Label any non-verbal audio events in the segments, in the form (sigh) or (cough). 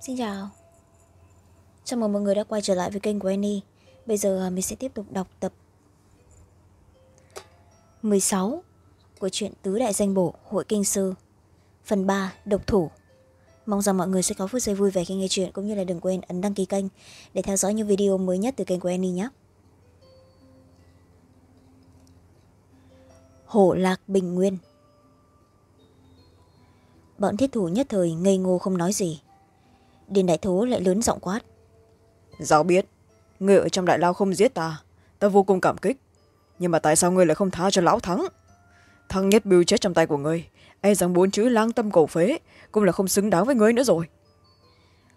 Xin chào. Chào mừng mọi người đã quay trở lại với kênh của Annie. Bây giờ à, mình sẽ tiếp tục đọc tập 16 của truyện Tứ Đại Danh Bổ, Hội Kinh Sư. Phần 3 Độc Thủ. Mong rằng mọi người sẽ có phút giây vui vẻ khi nghe chuyện cũng như là đừng quên ấn đăng ký kênh để theo dõi những video mới nhất từ kênh của Annie nhé. Hổ Lạc Bình Nguyên. Bọn thiết thủ nhất thời ngây ngô không nói gì điền đại thố lại lớn giọng quát. Giáo biết người ở trong đại lao không giết ta ta vô cùng cảm kích. Nhưng mà tại sao ngươi lại không tha cho lão thắng? Thắng nhất biêu chết trong tay của ngươi e rằng bốn chữ lang tâm cổ phế cũng là không xứng đáng với ngươi nữa rồi.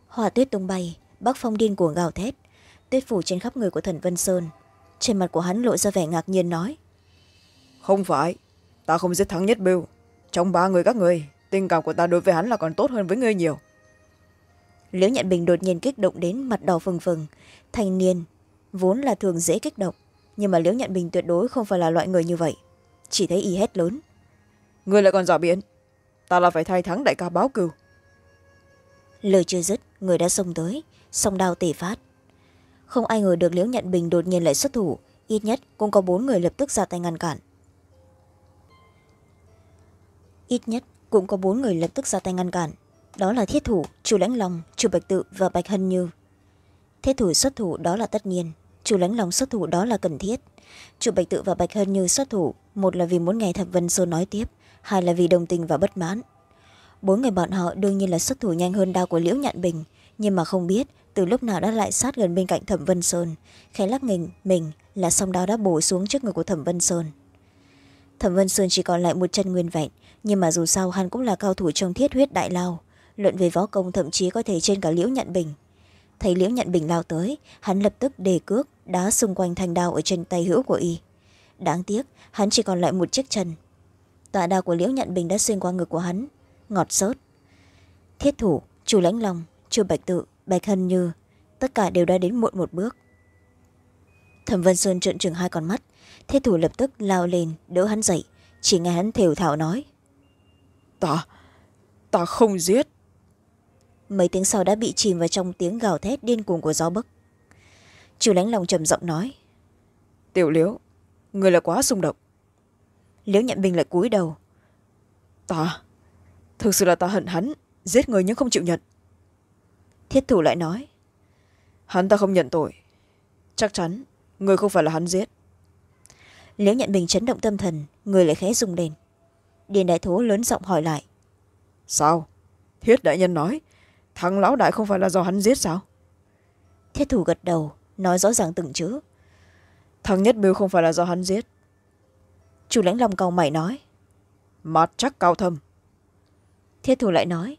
Hoa tuyết tung bay bắc phong điên cuồng gào thét. Tuyết phủ trên khắp người của thần vân sơn trên mặt của hắn lộ ra vẻ ngạc nhiên nói. Không phải ta không giết thắng nhất biêu trong ba người các người tình cảm của ta đối với hắn là còn tốt hơn với ngươi nhiều liễu nhận bình đột nhiên kích động đến mặt đỏ phừng phừng. Thanh niên vốn là thường dễ kích động nhưng mà liễu nhận bình tuyệt đối không phải là loại người như vậy. Chỉ thấy y hét lớn. Ngươi lại còn dò biển ta là phải thay thắng đại ca báo cừu lời chưa dứt người đã xông tới song đao tể phát. Không ai ngờ được liễu nhận bình đột nhiên lại xuất thủ ít nhất cũng có bốn người lập tức ra tay ngăn cản. Ít nhất cũng có bốn người lập tức ra tay ngăn cản đó là thiết thủ chu lãnh lòng chu bạch tự và bạch hân như. Thiết thủ xuất thủ đó là tất nhiên, chu lãnh lòng xuất thủ đó là cần thiết. Chu bạch tự và bạch hân như xuất thủ, một là vì muốn nghe thạch vân sơn nói tiếp, hai là vì đồng tình và bất mãn. Bốn người bọn họ đương nhiên là xuất thủ nhanh hơn đao của liễu nhạn bình, nhưng mà không biết, từ lúc nào đã lại sát gần bên cạnh thẩm vân sơn, khẽ lắc nghình mình là song đao đã bổ xuống trước người của thẩm vân sơn. Thẩm vân sơn chỉ còn lại một chân nguyên vẹn, nhưng mà dù sao hắn cũng là cao thủ trong thiết huyết đại lao luận về võ công thậm chí có thể trên cả liễu nhận bình. Thấy liễu nhận bình lao tới, hắn lập tức đề cước đá xung quanh thanh đao ở trên tay hữu của y. Đáng tiếc, hắn chỉ còn lại một chiếc chân. Tọa đao của liễu nhận bình đã xuyên qua ngực của hắn, ngọt sớt thiết thủ, chu lãnh long, chu bạch tự, bạch hân như, tất cả đều đã đến muộn một bước. Thẩm vân sơn trợn trừng hai con mắt, thiết thủ lập tức lao lên, đỡ hắn dậy, chỉ nghe hắn thều thảo nói. Ta ta không giết mấy tiếng sau đã bị chìm vào trong tiếng gào thét điên cuồng của gió bấc. Chủ lãnh lòng trầm giọng nói tiểu liễu người là quá xung động. Liễu nhận bình lại cúi đầu ta thực sự là ta hận hắn giết người nhưng không chịu nhận. Thiết thủ lại nói hắn ta không nhận tội chắc chắn người không phải là hắn giết. Liễu nhận bình chấn động tâm thần người lại khẽ rung lên. Điền đại thố lớn giọng hỏi lại sao? Thiết đại nhân nói thằng lão đại không phải là do hắn giết sao? Thiết thủ gật đầu nói rõ ràng từng chữ. Thằng nhất biêu không phải là do hắn giết. Chủ lãnh lòng cầu mày nói. Mặt chắc cao thâm. Thiết thủ lại nói.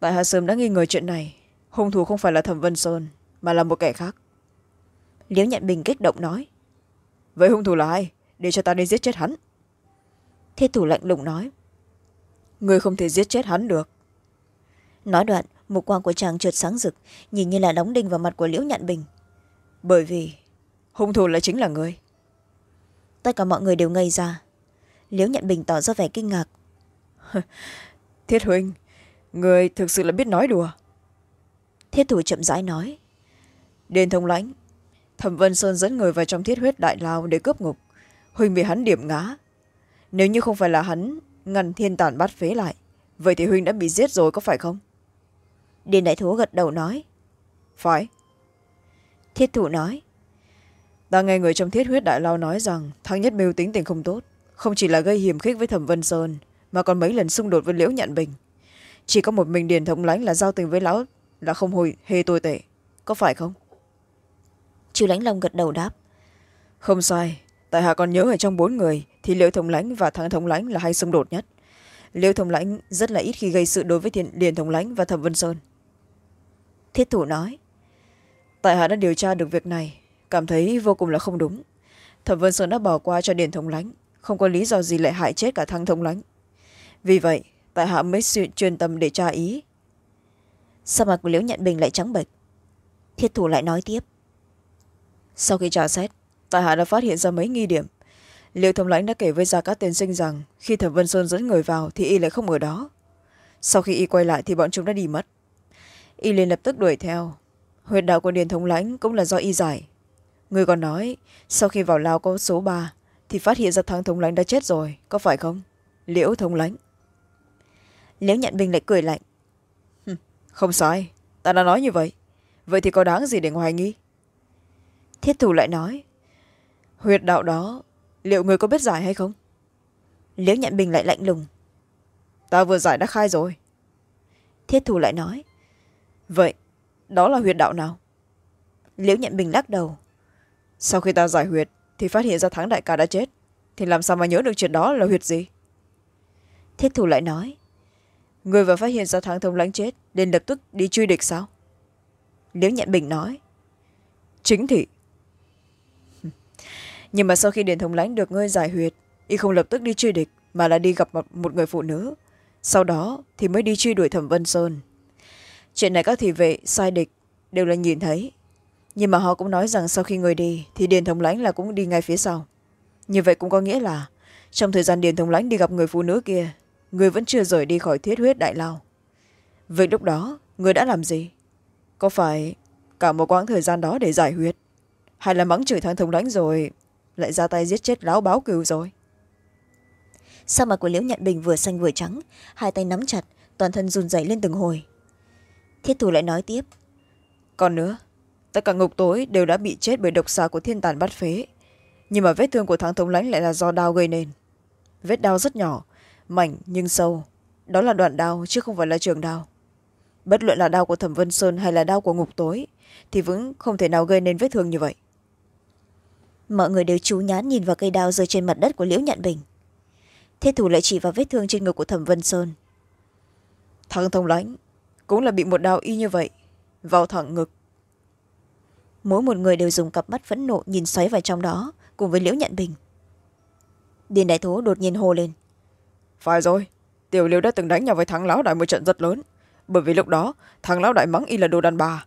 Tại hạ sớm đã nghi ngờ chuyện này hung thủ không phải là thẩm vân sơn mà là một kẻ khác. Liễu nhận bình kích động nói. Vậy hung thủ là ai? Để cho ta đi giết chết hắn. Thiết thủ lạnh lùng nói. Người không thể giết chết hắn được. Nói đoạn mục quang của chàng trượt sáng rực, nhìn như là đóng đinh vào mặt của liễu nhạn bình. Bởi vì, hung thủ là chính là người. Tất cả mọi người đều ngây ra. Liễu nhạn bình tỏ ra vẻ kinh ngạc. (laughs) Thiết huynh, người thực sự là biết nói đùa. Thiết thủ chậm rãi nói. Đền thông lãnh, thẩm vân sơn dẫn người vào trong thiết huyết đại lao để cướp ngục. Huynh bị hắn điểm ngã. Nếu như không phải là hắn, ngăn thiên tản bắt phế lại, vậy thì huynh đã bị giết rồi có phải không? Điền đại thú gật đầu nói phải. Thiết thủ nói ta nghe người trong thiết huyết đại lao nói rằng thăng nhất mưu tính tình không tốt không chỉ là gây hiểm khích với thẩm vân sơn mà còn mấy lần xung đột với liễu nhận bình. Chỉ có một mình điền thống lãnh là giao tình với lão là không hồi hề tồi tệ có phải không? Chu lãnh long gật đầu đáp không sai tại hạ còn nhớ ở trong bốn người thì liễu thống lãnh và thắng thống lãnh là hay xung đột nhất. Liễu thống lãnh rất là ít khi gây sự đối với thiền, điền thống lãnh và thẩm vân sơn thiết thủ nói tại hạ đã điều tra được việc này cảm thấy vô cùng là không đúng. Thẩm vân sơn đã bỏ qua cho điền thống lãnh không có lý do gì lại hại chết cả thăng thống lãnh. Vì vậy tại hạ mới chuyên tâm để tra ý. Sao mặt của liễu nhận bình lại trắng bệch? Thiết thủ lại nói tiếp sau khi tra xét tại hạ đã phát hiện ra mấy nghi điểm. Liệu thống lãnh đã kể với gia cát tiên sinh rằng khi thẩm vân sơn dẫn người vào thì y lại không ở đó. Sau khi y quay lại thì bọn chúng đã đi mất y liền lập tức đuổi theo. Huyệt đạo của điền thống lãnh cũng là do y giải. Người còn nói, sau khi vào lao có số ba, thì phát hiện ra thắng thống lãnh đã chết rồi, có phải không? Liễu thống lãnh. Liễu nhận bình lại cười lạnh. Không sai, ta đã nói như vậy. Vậy thì có đáng gì để hoài nghi? Thiết thủ lại nói, huyệt đạo đó, liệu người có biết giải hay không? Liễu nhận bình lại lạnh lùng. Ta vừa giải đã khai rồi. Thiết thủ lại nói vậy đó là huyệt đạo nào? Liễu nhận bình lắc đầu. Sau khi ta giải huyệt thì phát hiện ra thắng đại ca đã chết. Thì làm sao mà nhớ được chuyện đó là huyệt gì? Thiết thủ lại nói người vừa phát hiện ra thắng thông lãnh chết nên lập tức đi truy địch sao? Liễu nhận bình nói chính thị. (laughs) Nhưng mà sau khi điền thống lãnh được ngươi giải huyệt y không lập tức đi truy địch mà là đi gặp một người phụ nữ. Sau đó thì mới đi truy đuổi thẩm vân sơn chuyện này các thị vệ, sai địch, đều là nhìn thấy. Nhưng mà họ cũng nói rằng sau khi người đi, thì điền thống lãnh là cũng đi ngay phía sau. Như vậy cũng có nghĩa là, trong thời gian điền thống lãnh đi gặp người phụ nữ kia, người vẫn chưa rời đi khỏi thiết huyết đại lao. Vậy lúc đó, người đã làm gì? Có phải cả một quãng thời gian đó để giải huyết, hay là mắng chửi thằng thống lãnh rồi lại ra tay giết chết lão báo cừu rồi? Sao mặt của liễu nhận bình vừa xanh vừa trắng, hai tay nắm chặt, toàn thân run rẩy lên từng hồi thiết thủ lại nói tiếp. Còn nữa tất cả ngục tối đều đã bị chết bởi độc xà của thiên tàn bắt phế. Nhưng mà vết thương của thằng thống lãnh lại là do đau gây nên. Vết đau rất nhỏ mảnh nhưng sâu. Đó là đoạn đau chứ không phải là trường đau bất luận là đau của thẩm vân sơn hay là đau của ngục tối thì vẫn không thể nào gây nên vết thương như vậy. Mọi người đều chú nhán nhìn vào cây đao rơi trên mặt đất của liễu nhận bình. Thiết thủ lại chỉ vào vết thương trên ngực của thẩm vân sơn. Thằng thông lãnh cũng là bị một đao y như vậy, vào thẳng ngực. Mỗi một người đều dùng cặp mắt phẫn nộ nhìn xoáy vào trong đó, cùng với liễu nhận bình. Điền đại thố đột nhiên hô lên. Phải rồi, tiểu liễu đã từng đánh nhau với thắng lão đại một trận rất lớn. Bởi vì lúc đó, thắng lão đại mắng y là đồ đàn bà.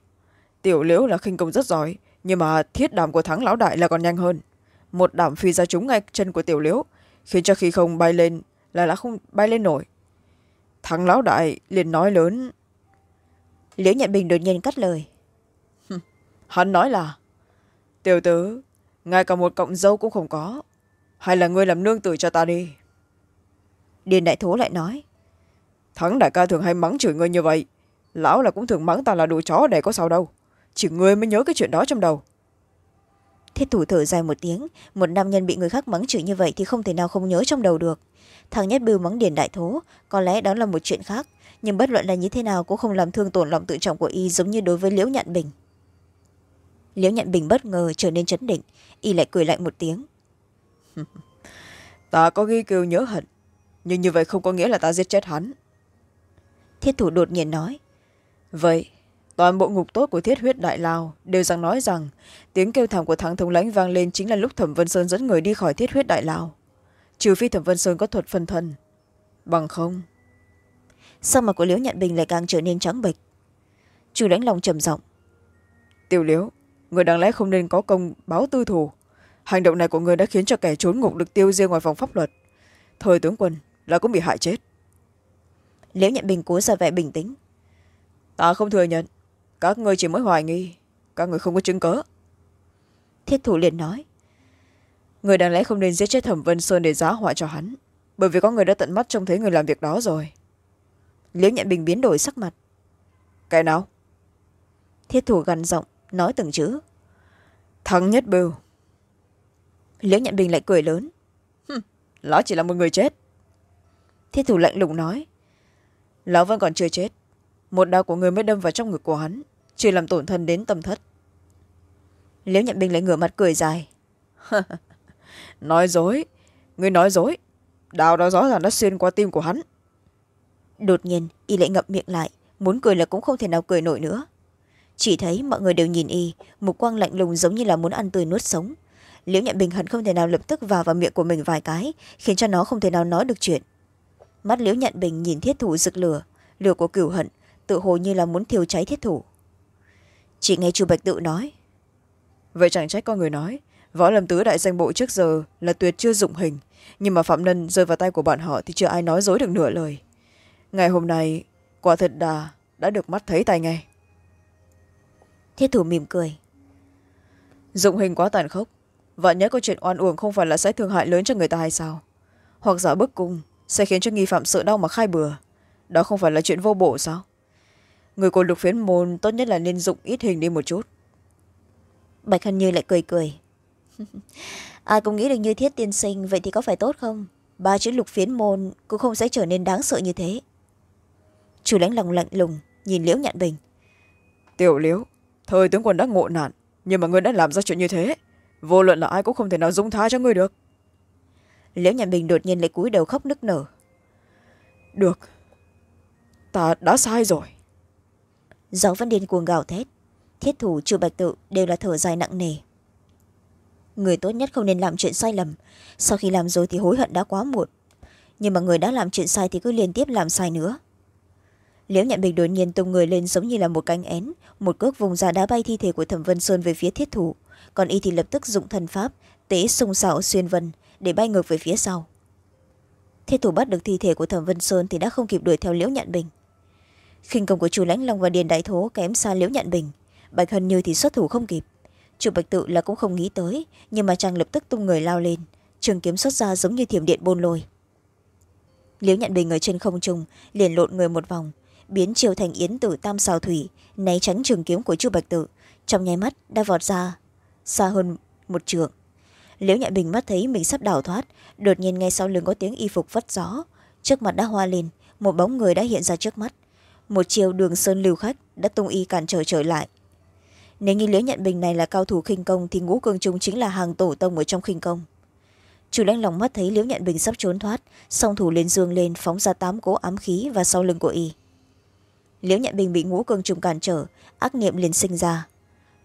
Tiểu liễu là khinh công rất giỏi, nhưng mà thiết đàm của thắng lão đại là còn nhanh hơn. Một đảm phi ra trúng ngay chân của tiểu liễu khiến cho khi không bay lên là đã không bay lên nổi. Thắng lão đại liền nói lớn liễu nhận bình đột nhiên cắt lời. Hắn nói là tiểu tứ ngay cả một cộng dâu cũng không có. Hay là ngươi làm nương tử cho ta đi. Điền đại thố lại nói. Thắng đại ca thường hay mắng chửi ngươi như vậy lão là cũng thường mắng ta là đồ chó để có sao đâu. Chỉ ngươi mới nhớ cái chuyện đó trong đầu. Thiết thủ thở dài một tiếng một nam nhân bị người khác mắng chửi như vậy thì không thể nào không nhớ trong đầu được. Thằng nhất bưu mắng điền đại thố có lẽ đó là một chuyện khác nhưng bất luận là như thế nào cũng không làm thương tổn lòng tự trọng của y giống như đối với liễu nhạn bình. Liễu nhạn bình bất ngờ trở nên chấn định. Y lại cười lạnh một tiếng. (laughs) Ta có ghi kêu nhớ hận nhưng như vậy không có nghĩa là ta giết chết hắn. Thiết thủ đột nhiên nói. Vậy toàn bộ ngục tốt của thiết huyết đại lao đều rằng nói rằng tiếng kêu thảm của thắng thống lãnh vang lên chính là lúc thẩm vân sơn dẫn người đi khỏi thiết huyết đại lao trừ phi thẩm vân sơn có thuật phân thân. Bằng không sau mặt của liễu nhận bình lại càng trở nên trắng bệch? Chủ đánh lòng trầm giọng. Tiêu liễu người đáng lẽ không nên có công báo tư thù. Hành động này của người đã khiến cho kẻ trốn ngục được tiêu riêng ngoài phòng pháp luật. Thời tướng quân là cũng bị hại chết. Liễu nhận bình cố ra vẻ bình tĩnh. Ta không thừa nhận. Các người chỉ mới hoài nghi. Các người không có chứng cớ. Thiết thủ liền nói. Người đáng lẽ không nên giết chết thẩm vân sơn để giá họa cho hắn. Bởi vì có người đã tận mắt trông thấy người làm việc đó rồi liễu nhận bình biến đổi sắc mặt. Cái nào? Thiết thủ gằn giọng nói từng chữ. Thắng nhất bưu liễu nhận bình lại cười lớn. Lão chỉ là một người chết. Thiết thủ lạnh lùng nói. Lão vẫn còn chưa chết. Một đao của người mới đâm vào trong ngực của hắn chỉ làm tổn thân đến tâm thất. Liễu nhận bình lại ngửa mặt cười dài. (laughs) Nói dối người nói dối. Đào đó rõ ràng đã xuyên qua tim của hắn đột nhiên, y lại ngậm miệng lại, muốn cười là cũng không thể nào cười nổi nữa. Chỉ thấy mọi người đều nhìn y một quang lạnh lùng giống như là muốn ăn tươi nuốt sống. Liễu nhạn bình hận không thể nào lập tức vào vào miệng của mình vài cái, khiến cho nó không thể nào nói được chuyện. Mắt liễu nhạn bình nhìn thiết thủ rực lửa lửa của cửu hận, tự hồ như là muốn thiêu cháy thiết thủ. Chỉ nghe chu bạch tự nói, vậy chẳng trách có người nói, võ lâm tứ đại danh bộ trước giờ là tuyệt chưa dụng hình, nhưng mà phạm nhân rơi vào tay của bọn họ thì chưa ai nói dối được nửa lời ngày hôm nay quả thật đà đã được mắt thấy tay nghe. Thiết thủ mỉm cười. Dụng hình quá tàn khốc. Vạn nhất có chuyện oan uổng không phải là sẽ thương hại lớn cho người ta hay sao? Hoặc giả bức cung sẽ khiến cho nghi phạm sợ đau mà khai bừa. Đó không phải là chuyện vô bộ sao? Người của lục phiến môn tốt nhất là nên dụng ít hình đi một chút. Bạch hân như lại cười cười. (laughs) Ai cũng nghĩ được như thiết tiên sinh vậy thì có phải tốt không? Ba chữ lục phiến môn cũng không sẽ trở nên đáng sợ như thế chủ lãnh lòng lạnh lùng nhìn liễu nhạn bình. Tiểu liễu thời tướng quân đã ngộ nạn nhưng mà ngươi đã làm ra chuyện như thế. Vô luận là ai cũng không thể nào dung tha cho ngươi được. Liễu nhạn bình đột nhiên lại cúi đầu khóc nức nở. Được ta đã sai rồi. Gió vẫn điên cuồng gào thét. Thiết thủ chu bạch tự đều là thở dài nặng nề. Người tốt nhất không nên làm chuyện sai lầm. Sau khi làm rồi thì hối hận đã quá muộn. Nhưng mà người đã làm chuyện sai thì cứ liên tiếp làm sai nữa liễu nhận bình đột nhiên tung người lên giống như là một cánh én, một cước vùng ra đá bay thi thể của thẩm vân sơn về phía thiết thủ. Còn y thì lập tức dụng thần pháp, tế sung sạo xuyên vân, để bay ngược về phía sau. Thiết thủ bắt được thi thể của thẩm vân sơn thì đã không kịp đuổi theo liễu nhận bình. Khinh công của chu lãnh long và điền đại thố kém xa liễu nhận bình. Bạch hân như thì xuất thủ không kịp. Chủ bạch tự là cũng không nghĩ tới, nhưng mà chàng lập tức tung người lao lên. Trường kiếm xuất ra giống như thiểm điện bôn lôi. Liễu nhận bình ở trên không trung, liền lộn người một vòng biến chiều thành yến tử tam xào thủy, né tránh trường kiếm của chu bạch tử. Trong nháy mắt đã vọt ra, xa hơn một trường liễu nhạn bình mắt thấy mình sắp đảo thoát, đột nhiên ngay sau lưng có tiếng y phục vất gió. Trước mặt đã hoa lên, một bóng người đã hiện ra trước mắt. Một chiều đường sơn lưu khách đã tung y cản trở trở lại. Nếu như liễu nhận bình này là cao thủ khinh công thì ngũ cương trung chính là hàng tổ tông ở trong khinh công. Chủ lãnh lòng mắt thấy liễu nhận bình sắp trốn thoát, song thủ lên dương lên, phóng ra tám cố ám khí và sau lưng của y liễu Nhạn bình bị ngũ cương trùng cản trở ác niệm liền sinh ra.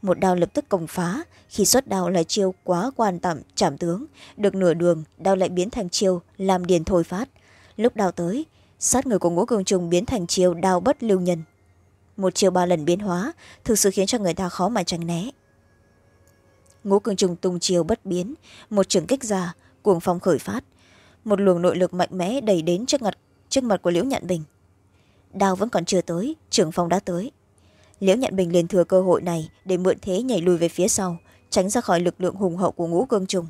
Một đao lập tức công phá khi xuất đao là chiêu quá quan tạm chảm tướng. Được nửa đường đao lại biến thành chiêu làm điền thôi phát. Lúc đao tới sát người của ngũ cương trùng biến thành chiêu đao bất lưu nhân. Một chiêu ba lần biến hóa thực sự khiến cho người ta khó mà tránh né. Ngũ cương trùng tung chiêu bất biến một trường kích ra cuồng phong khởi phát. Một luồng nội lực mạnh mẽ đẩy đến trước mặt, trước mặt của liễu nhạn bình đao vẫn còn chưa tới, trưởng phong đã tới. Liễu nhạn bình liền thừa cơ hội này để mượn thế nhảy lùi về phía sau, tránh ra khỏi lực lượng hùng hậu của ngũ cương trùng.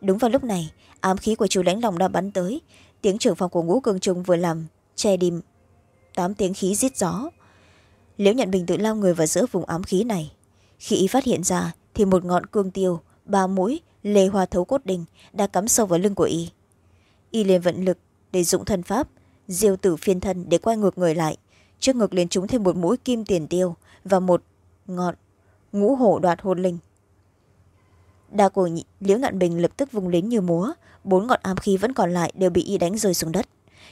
Đúng vào lúc này, ám khí của chú lãnh lòng đã bắn tới, tiếng trưởng phòng của ngũ cương trung vừa làm, che đi tám tiếng khí giết gió. Liễu nhận bình tự lao người vào giữa vùng ám khí này. Khi y phát hiện ra, thì một ngọn cương tiêu, ba mũi, lê hoa thấu cốt đình đã cắm sâu vào lưng của y. Y liền vận lực để dụng thân pháp diêu tử phiên thân để quay ngược người lại. Trước ngực liền trúng thêm một mũi kim tiền tiêu và một ngọn ngũ hổ đoạt hồn linh. Đa của liễu ngạn bình lập tức vùng lính như múa, bốn ngọn ám khí vẫn còn lại đều bị y đánh rơi xuống đất.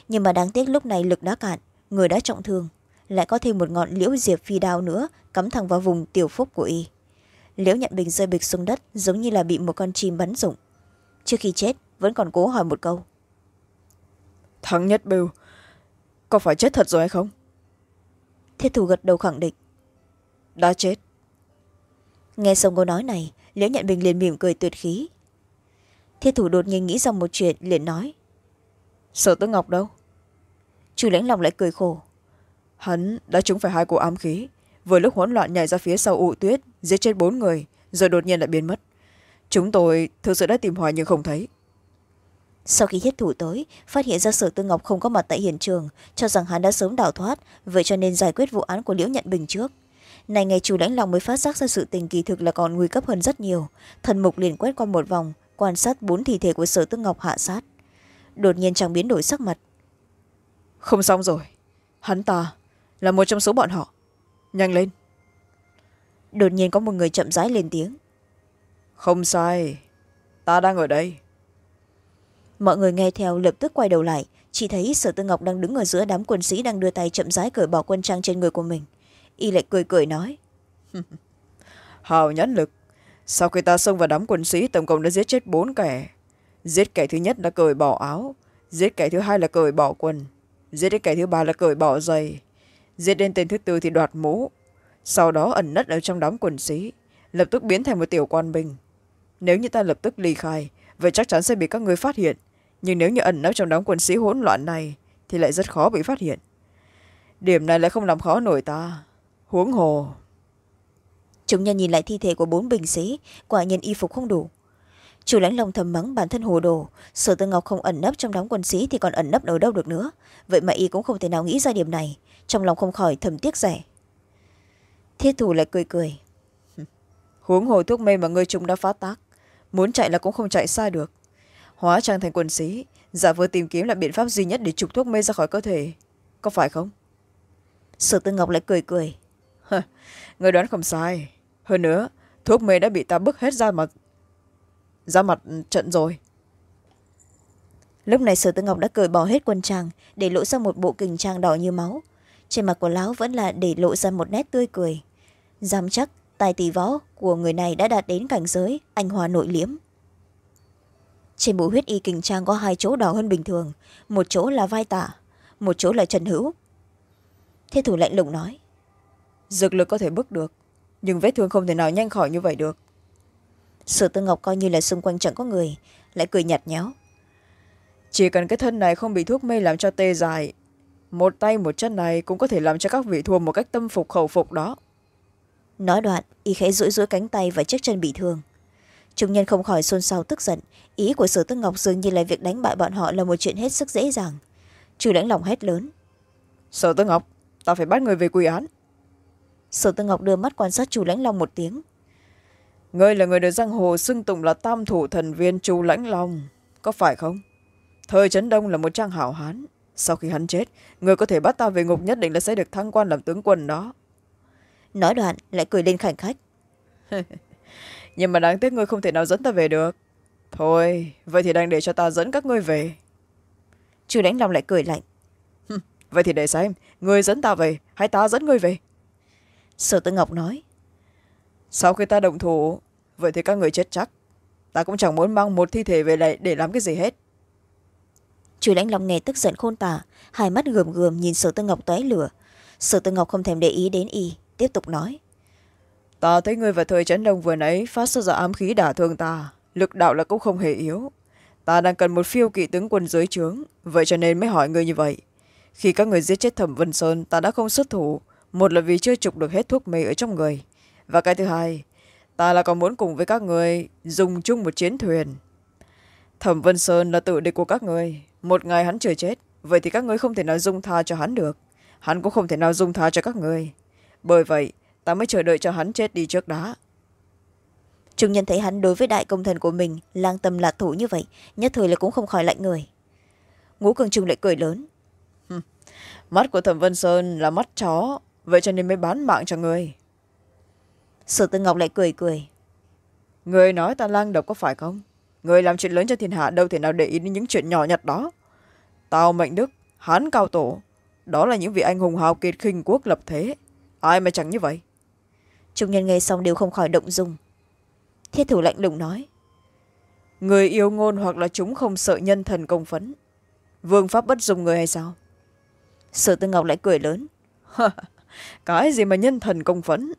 Nhưng mà đáng tiếc lúc này lực đã cạn, người đã trọng thương, lại có thêm một ngọn liễu diệp phi đao nữa cắm thẳng vào vùng tiểu phúc của y. Liễu nhận bình rơi bịch xuống đất, giống như là bị một con chim bắn rụng. Trước khi chết, vẫn còn cố hỏi một câu. Thắng nhất bưu có phải chết thật rồi hay không? Thiết thủ gật đầu khẳng định. Đã chết. Nghe xong câu nói này liễu nhận bình liền mỉm cười tuyệt khí. Thiết thủ đột nhiên nghĩ ra một chuyện liền nói. Sở tứ ngọc đâu? Chủ lãnh lòng lại cười khổ. Hắn đã trúng phải hai cổ ám khí. Vừa lúc hỗn loạn nhảy ra phía sau ụ tuyết giết chết bốn người rồi đột nhiên lại biến mất. Chúng tôi thực sự đã tìm hoài nhưng không thấy sau khi thiết thủ tới phát hiện ra sở tư ngọc không có mặt tại hiện trường cho rằng hắn đã sớm đào thoát vậy cho nên giải quyết vụ án của liễu nhận bình trước. Này ngày chủ lãnh lòng mới phát giác ra sự tình kỳ thực là còn nguy cấp hơn rất nhiều. Thần mục liền quét qua một vòng quan sát bốn thi thể của sở tư ngọc hạ sát. Đột nhiên chàng biến đổi sắc mặt. Không xong rồi. Hắn ta là một trong số bọn họ. Nhanh lên. Đột nhiên có một người chậm rãi lên tiếng. Không sai. Ta đang ở đây mọi người nghe theo lập tức quay đầu lại. Chỉ thấy sở tư ngọc đang đứng ở giữa đám quân sĩ đang đưa tay chậm rãi cởi bỏ quân trang trên người của mình. Y lại cười cười nói, (laughs) hào nhãn lực. Sau khi ta xông vào đám quân sĩ, tổng cộng đã giết chết bốn kẻ. Giết kẻ thứ nhất là cởi bỏ áo. Giết kẻ thứ hai là cởi bỏ quần. Giết đến kẻ thứ ba là cởi bỏ giày. Giết đến tên thứ tư thì đoạt mũ. Sau đó ẩn nất ở trong đám quần sĩ. Lập tức biến thành một tiểu quan binh. Nếu như ta lập tức ly khai, vậy chắc chắn sẽ bị các người phát hiện nhưng nếu như ẩn nấp trong đám quân sĩ hỗn loạn này thì lại rất khó bị phát hiện. Điểm này lại không làm khó nổi ta. Huống hồ. Chúng nhân nhìn lại thi thể của bốn bình sĩ quả nhiên y phục không đủ. Chủ lãnh long thầm mắng bản thân hồ đồ sở tư ngọc không ẩn nấp trong đám quân sĩ thì còn ẩn nấp ở đâu được nữa. Vậy mà y cũng không thể nào nghĩ ra điểm này trong lòng không khỏi thầm tiếc rẻ. Thiết thủ lại cười cười. Huống hồ thuốc mê mà ngươi chúng đã phá tác muốn chạy là cũng không chạy xa được hóa trang thành quân sĩ giả vờ tìm kiếm là biện pháp duy nhất để trục thuốc mê ra khỏi cơ thể. Có phải không? Sở tư ngọc lại cười cười. Người đoán không sai. Hơn nữa thuốc mê đã bị ta bức hết ra mặt ra mặt trận rồi. Lúc này sở tư ngọc đã cởi bỏ hết quân trang để lộ ra một bộ kình trang đỏ như máu. Trên mặt của lão vẫn là để lộ ra một nét tươi cười. Dám chắc tài tỷ võ của người này đã đạt đến cảnh giới anh hòa nội liễm trên bộ huyết y kình trang có hai chỗ đỏ hơn bình thường. Một chỗ là vai tả một chỗ là trần hữu. Thế thủ lạnh lùng nói dược lực có thể bức được nhưng vết thương không thể nào nhanh khỏi như vậy được. Sở tư ngọc coi như là xung quanh chẳng có người lại cười nhạt nháo chỉ cần cái thân này không bị thuốc mê làm cho tê dài một tay một chân này cũng có thể làm cho các vị thua một cách tâm phục khẩu phục đó. Nói đoạn y khẽ rũi rũi cánh tay và chiếc chân bị thương chúng nhân không khỏi xôn xao tức giận. Ý của sở tư ngọc dường như là việc đánh bại bọn họ là một chuyện hết sức dễ dàng. Chủ lãnh lòng hét lớn. Sở tư ngọc ta phải bắt người về quy án. Sở tư ngọc đưa mắt quan sát chủ lãnh long một tiếng. Ngươi là người được giang hồ xưng tụng là tam thủ thần viên chu lãnh long có phải không? Thời trấn đông là một trang hảo hán. Sau khi hắn chết người có thể bắt ta về ngục nhất định là sẽ được thăng quan làm tướng quân đó. Nói đoạn lại cười lên khảnh khách (laughs) nhưng mà đáng tiếc ngươi không thể nào dẫn ta về được. Thôi vậy thì đành để cho ta dẫn các ngươi về. Chu đánh long lại cười lạnh. Vậy thì để xem ngươi dẫn ta về hay ta dẫn ngươi về? Sở tư ngọc nói. Sau khi ta động thủ vậy thì các người chết chắc. Ta cũng chẳng muốn mang một thi thể về lại để làm cái gì hết. Chu lãnh long nghe tức giận khôn tả hai mắt gườm gườm nhìn sở tư ngọc tóe lửa. Sở tư ngọc không thèm để ý đến y tiếp tục nói ta thấy người và thời chấn đông vừa nãy phát xuất ra ám khí đả thương ta. Lực đạo là cũng không hề yếu. Ta đang cần một phiêu kỵ tướng quân dưới trướng, vậy cho nên mới hỏi người như vậy. Khi các người giết chết thẩm vân sơn, ta đã không xuất thủ. Một là vì chưa trục được hết thuốc mê ở trong người. Và cái thứ hai, ta là còn muốn cùng với các người dùng chung một chiến thuyền. Thẩm vân sơn là tự địch của các người. Một ngày hắn chưa chết, vậy thì các người không thể nào dung tha cho hắn được. Hắn cũng không thể nào dung tha cho các người. Bởi vậy ta mới chờ đợi cho hắn chết đi trước đó. Trung nhân thấy hắn đối với đại công thần của mình lang tâm lạc thủ như vậy nhất thời là cũng không khỏi lạnh người. Ngũ cường trung lại cười lớn. Mắt của thẩm vân sơn là mắt chó vậy cho nên mới bán mạng cho người. Sở tư ngọc lại cười cười. Người nói ta lang độc có phải không? Người làm chuyện lớn cho thiên hạ đâu thể nào để ý đến những chuyện nhỏ nhặt đó. Tào mệnh đức hán cao tổ đó là những vị anh hùng hào kiệt khinh quốc lập thế. Ai mà chẳng như vậy trung nhân nghe xong đều không khỏi động dung. Thiết thủ lạnh lùng nói, người yêu ngôn hoặc là chúng không sợ nhân thần công phấn. Vương pháp bất dùng người hay sao? Sở tư ngọc lại cười lớn cái gì mà nhân thần công phấn?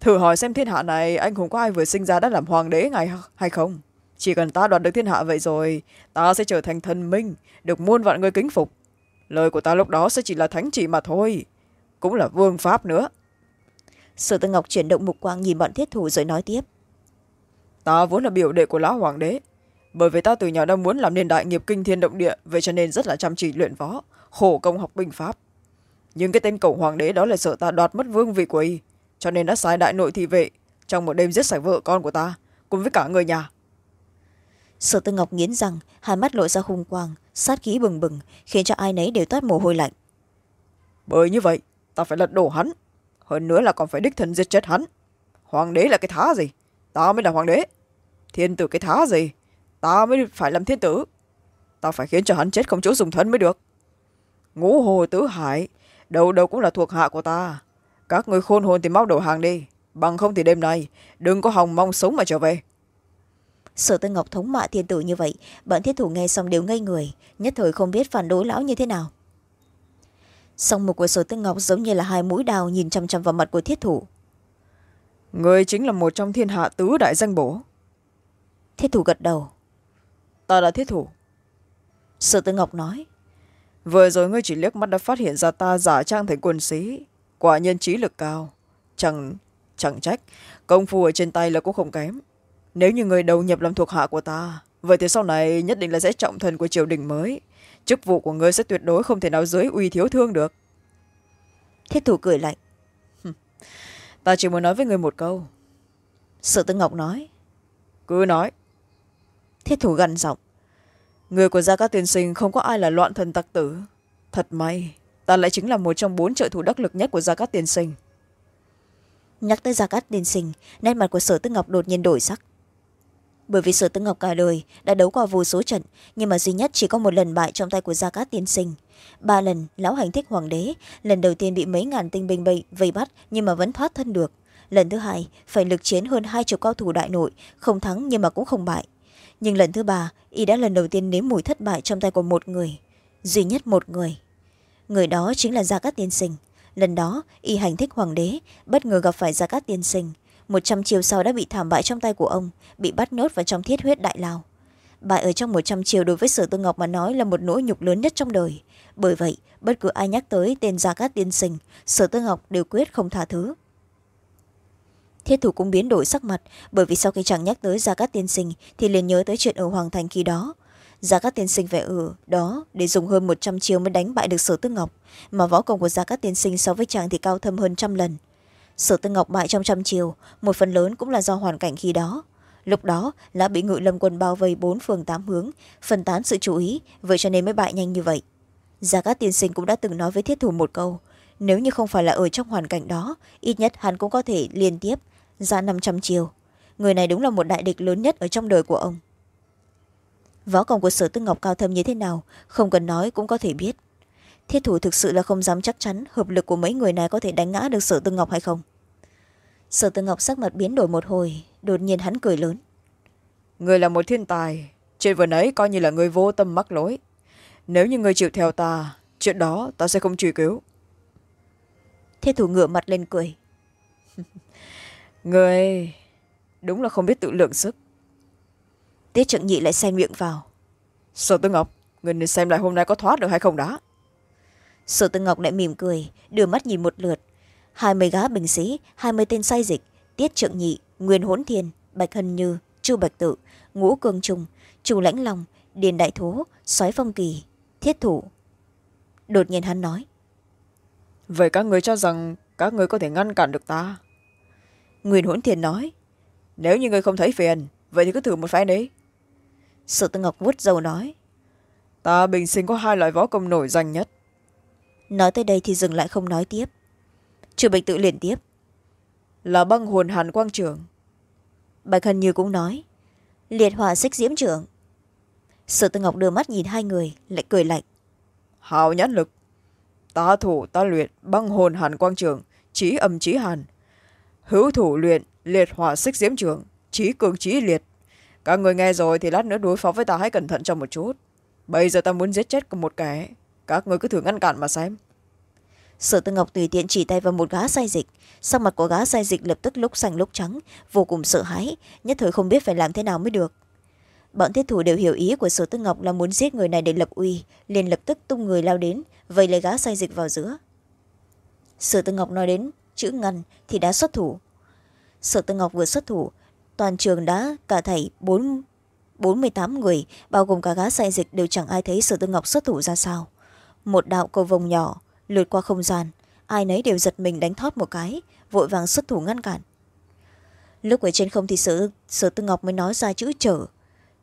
Thử hỏi xem thiên hạ này anh hùng có ai vừa sinh ra đã làm hoàng đế ngày hay không? Chỉ cần ta đoạt được thiên hạ vậy rồi, ta sẽ trở thành thần minh, được muôn vạn người kính phục. Lời của ta lúc đó sẽ chỉ là thánh chỉ mà thôi, cũng là vương pháp nữa sở tư ngọc chuyển động mục quang nhìn bọn thiết thủ rồi nói tiếp. Ta vốn là biểu đệ của lão hoàng đế bởi vì ta từ nhỏ đã muốn làm nên đại nghiệp kinh thiên động địa vậy cho nên rất là chăm chỉ luyện võ khổ công học binh pháp. Nhưng cái tên cậu hoàng đế đó lại sợ ta đoạt mất vương vị của y cho nên đã sai đại nội thị vệ trong một đêm giết sạch vợ con của ta cùng với cả người nhà. Sở tư ngọc nghiến rằng hai mắt lộ ra hung quang sát khí bừng bừng khiến cho ai nấy đều toát mồ hôi lạnh. Bởi như vậy ta phải lật đổ hắn hơn nữa là còn phải đích thân giết chết hắn. Hoàng đế là cái thá gì? Ta mới là hoàng đế. Thiên tử cái thá gì? Ta mới phải làm thiên tử. Ta phải khiến cho hắn chết không chỗ dùng thân mới được. Ngũ hồ tứ hải đầu đầu cũng là thuộc hạ của ta. Các người khôn hồn thì mau đầu hàng đi. Bằng không thì đêm nay, đừng có hòng mong sống mà trở về. Sở tư ngọc thống mạ thiên tử như vậy, bọn thiết thủ nghe xong đều ngây người, nhất thời không biết phản đối lão như thế nào song mục của sở tư ngọc giống như là hai mũi đào nhìn chăm chăm vào mặt của thiết thủ. Người chính là một trong thiên hạ tứ đại danh bổ. Thiết thủ gật đầu. Ta là thiết thủ. Sở tư ngọc nói. Vừa rồi ngươi chỉ liếc mắt đã phát hiện ra ta giả trang thành quân sĩ. Quả nhân trí lực cao. Chẳng chẳng trách. Công phu ở trên tay là cũng không kém. Nếu như người đầu nhập làm thuộc hạ của ta vậy thì sau này nhất định là sẽ trọng thần của triều đình mới chức vụ của ngươi sẽ tuyệt đối không thể nào dưới uy thiếu thương được. Thiết thủ cười lạnh. Ta chỉ muốn nói với người một câu. Sở tư ngọc nói. Cứ nói. Thiết thủ gằn giọng. Người của gia cát tiên sinh không có ai là loạn thần tặc tử. Thật may ta lại chính là một trong bốn trợ thủ đắc lực nhất của gia cát tiên sinh. Nhắc tới gia cát tiên sinh nét mặt của sở tư ngọc đột nhiên đổi sắc bởi vì sở tư ngọc cả đời đã đấu qua vô số trận, nhưng mà duy nhất chỉ có một lần bại trong tay của gia cát tiên sinh. Ba lần, lão hành thích hoàng đế, lần đầu tiên bị mấy ngàn tinh binh bầy vây bắt nhưng mà vẫn thoát thân được. Lần thứ hai, phải lực chiến hơn hai chục cao thủ đại nội, không thắng nhưng mà cũng không bại. Nhưng lần thứ ba, y đã lần đầu tiên nếm mùi thất bại trong tay của một người, duy nhất một người. Người đó chính là gia cát tiên sinh. Lần đó, y hành thích hoàng đế, bất ngờ gặp phải gia cát tiên sinh một trăm chiều sau đã bị thảm bại trong tay của ông, bị bắt nhốt vào trong thiết huyết đại lào. bại ở trong một trăm chiều đối với sở tư ngọc mà nói là một nỗi nhục lớn nhất trong đời. Bởi vậy, bất cứ ai nhắc tới tên gia cát tiên sinh, sở tư ngọc đều quyết không tha thứ. Thiết thủ cũng biến đổi sắc mặt, bởi vì sau khi chàng nhắc tới gia cát tiên sinh thì liền nhớ tới chuyện ở hoàng thành khi đó. Gia cát tiên sinh phải ở đó để dùng hơn một trăm chiều mới đánh bại được sở tư ngọc, mà võ công của gia cát tiên sinh so với chàng thì cao thâm hơn trăm lần sở tư ngọc bại trong trăm chiều, một phần lớn cũng là do hoàn cảnh khi đó. Lúc đó là bị ngự lâm quân bao vây bốn phường tám hướng, phân tán sự chú ý, vậy cho nên mới bại nhanh như vậy. Gia cát tiên sinh cũng đã từng nói với thiết thủ một câu, nếu như không phải là ở trong hoàn cảnh đó, ít nhất hắn cũng có thể liên tiếp ra năm trăm chiều. Người này đúng là một đại địch lớn nhất ở trong đời của ông. Võ công của sở tư ngọc cao thâm như thế nào, không cần nói cũng có thể biết thiết thủ thực sự là không dám chắc chắn hợp lực của mấy người này có thể đánh ngã được sở tư ngọc hay không. Sở tư ngọc sắc mặt biến đổi một hồi đột nhiên hắn cười lớn. Người là một thiên tài chuyện vừa nấy coi như là người vô tâm mắc lỗi. Nếu như người chịu theo ta chuyện đó ta sẽ không truy cứu. Thiết thủ ngửa mặt lên cười. (laughs) Người đúng là không biết tự lượng sức. Tiết trượng nhị lại xen miệng vào. Sở tư ngọc người nên xem lại hôm nay có thoát được hay không đã sở tư ngọc lại mỉm cười đưa mắt nhìn một lượt. Hai mươi gá bình sĩ hai mươi tên say dịch tiết trượng nhị nguyên hỗn thiên bạch hân như chu bạch tự ngũ cương trung chu lãnh long điền đại thố soái phong kỳ thiết thủ. Đột nhiên hắn nói vậy các người cho rằng các người có thể ngăn cản được ta? Nguyên hỗn thiên nói nếu như người không thấy phiền vậy thì cứ thử một phen đi. Sở tư ngọc vuốt dầu nói ta bình sinh có hai loại võ công nổi danh nhất nói tới đây thì dừng lại không nói tiếp. Chu bạch tự liền tiếp. Là băng hồn hàn quang trưởng bạch hân như cũng nói. Liệt hỏa xích diễm trưởng sở tư ngọc đưa mắt nhìn hai người, lại cười lạnh. Hào nhãn lực. Ta thủ ta luyện băng hồn hàn quang trường trí âm trí hàn. Hữu thủ luyện liệt hỏa xích diễm trường trí cường trí liệt. Các người nghe rồi thì lát nữa đối phó với ta hãy cẩn thận cho một chút. Bây giờ ta muốn giết chết một kẻ các người cứ thử ngăn cản mà xem. Sở tư ngọc tùy tiện chỉ tay vào một gã sai dịch. Sắc mặt của gã sai dịch lập tức lúc xanh lúc trắng, vô cùng sợ hãi, nhất thời không biết phải làm thế nào mới được. Bọn thiết thủ đều hiểu ý của sở tư ngọc là muốn giết người này để lập uy, liền lập tức tung người lao đến, vây lấy gã sai dịch vào giữa. Sở tư ngọc nói đến chữ ngăn thì đã xuất thủ. Sở tư ngọc vừa xuất thủ, toàn trường đã cả thảy bốn bốn mươi tám người, bao gồm cả gã sai dịch đều chẳng ai thấy sở tư ngọc xuất thủ ra sao một đạo cầu vồng nhỏ lượt qua không gian. Ai nấy đều giật mình đánh thót một cái vội vàng xuất thủ ngăn cản. Lúc ở trên không thì sở, sở tư ngọc mới nói ra chữ chở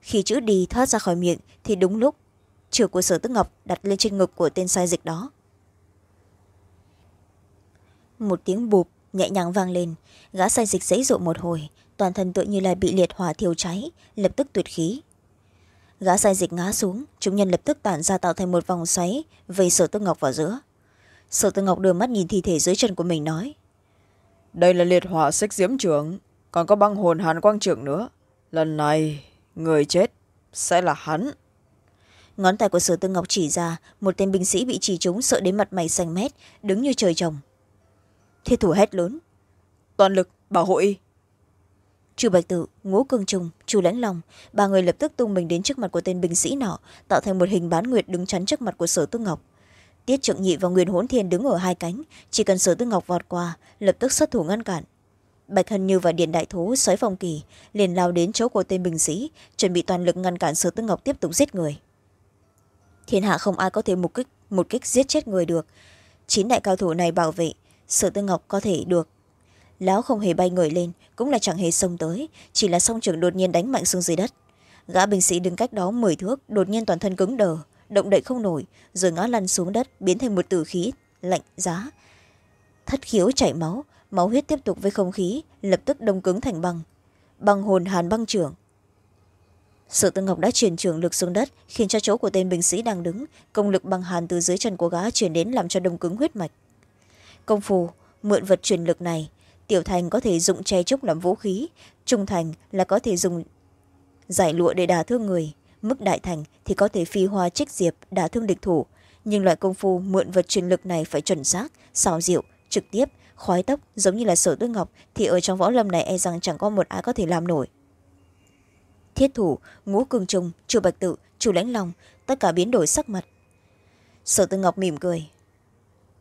khi chữ đi thoát ra khỏi miệng thì đúng lúc chữ của sở tư ngọc đặt lên trên ngực của tên sai dịch đó. Một tiếng bụp nhẹ nhàng vang lên gã sai dịch dãy dụ một hồi toàn thân tự như là bị liệt hỏa thiêu cháy lập tức tuyệt khí gã sai dịch ngã xuống chúng nhân lập tức tản ra tạo thành một vòng xoáy vây sở tư ngọc vào giữa. Sở tư ngọc đưa mắt nhìn thi thể dưới chân của mình nói đây là liệt hỏa xích diễm trưởng còn có băng hồn hàn quang trưởng nữa. Lần này người chết sẽ là hắn. Ngón tay của sở tư ngọc chỉ ra một tên binh sĩ bị chỉ trúng sợ đến mặt mày xanh mét đứng như trời trồng. Thiết thủ hét lớn toàn lực bảo hộ y chu bạch tự ngũ cương trung chu lãnh long ba người lập tức tung mình đến trước mặt của tên binh sĩ nọ tạo thành một hình bán nguyệt đứng chắn trước mặt của sở tư ngọc. Tiết trượng nhị và nguyên hỗn thiên đứng ở hai cánh chỉ cần sở tư ngọc vọt qua lập tức xuất thủ ngăn cản. Bạch hân như và điện đại thú xoáy phong kỳ liền lao đến chỗ của tên binh sĩ chuẩn bị toàn lực ngăn cản sở tư ngọc tiếp tục giết người. Thiên hạ không ai có thể một kích, một kích giết chết người được. Chín đại cao thủ này bảo vệ sở tư ngọc có thể được lão không hề bay người lên, cũng là chẳng hề xông tới, chỉ là song trưởng đột nhiên đánh mạnh xuống dưới đất. Gã binh sĩ đứng cách đó mười thước, đột nhiên toàn thân cứng đờ, động đậy không nổi, rồi ngã lăn xuống đất, biến thành một tử khí, lạnh giá. Thất khiếu chảy máu máu huyết tiếp tục với không khí, lập tức đông cứng thành băng. Băng hồn hàn băng trưởng. Sự tư ngọc đã truyền trưởng lực xuống đất, khiến cho chỗ của tên binh sĩ đang đứng, công lực băng hàn từ dưới chân của gã chuyển đến làm cho đông cứng huyết mạch. Công phu, mượn vật truyền lực này tiểu thành có thể dụng che trúc làm vũ khí trung thành là có thể dùng giải lụa để đả thương người. Mức đại thành thì có thể phi hoa trích diệp đả thương địch thủ. Nhưng loại công phu mượn vật truyền lực này phải chuẩn xác xào diệu, trực tiếp khói tốc giống như là sở tước ngọc thì ở trong võ lâm này e rằng chẳng có một ai có thể làm nổi. Thiết thủ ngũ cường trung chu bạch tự chu lãnh long tất cả biến đổi sắc mặt. Sở tư ngọc mỉm cười.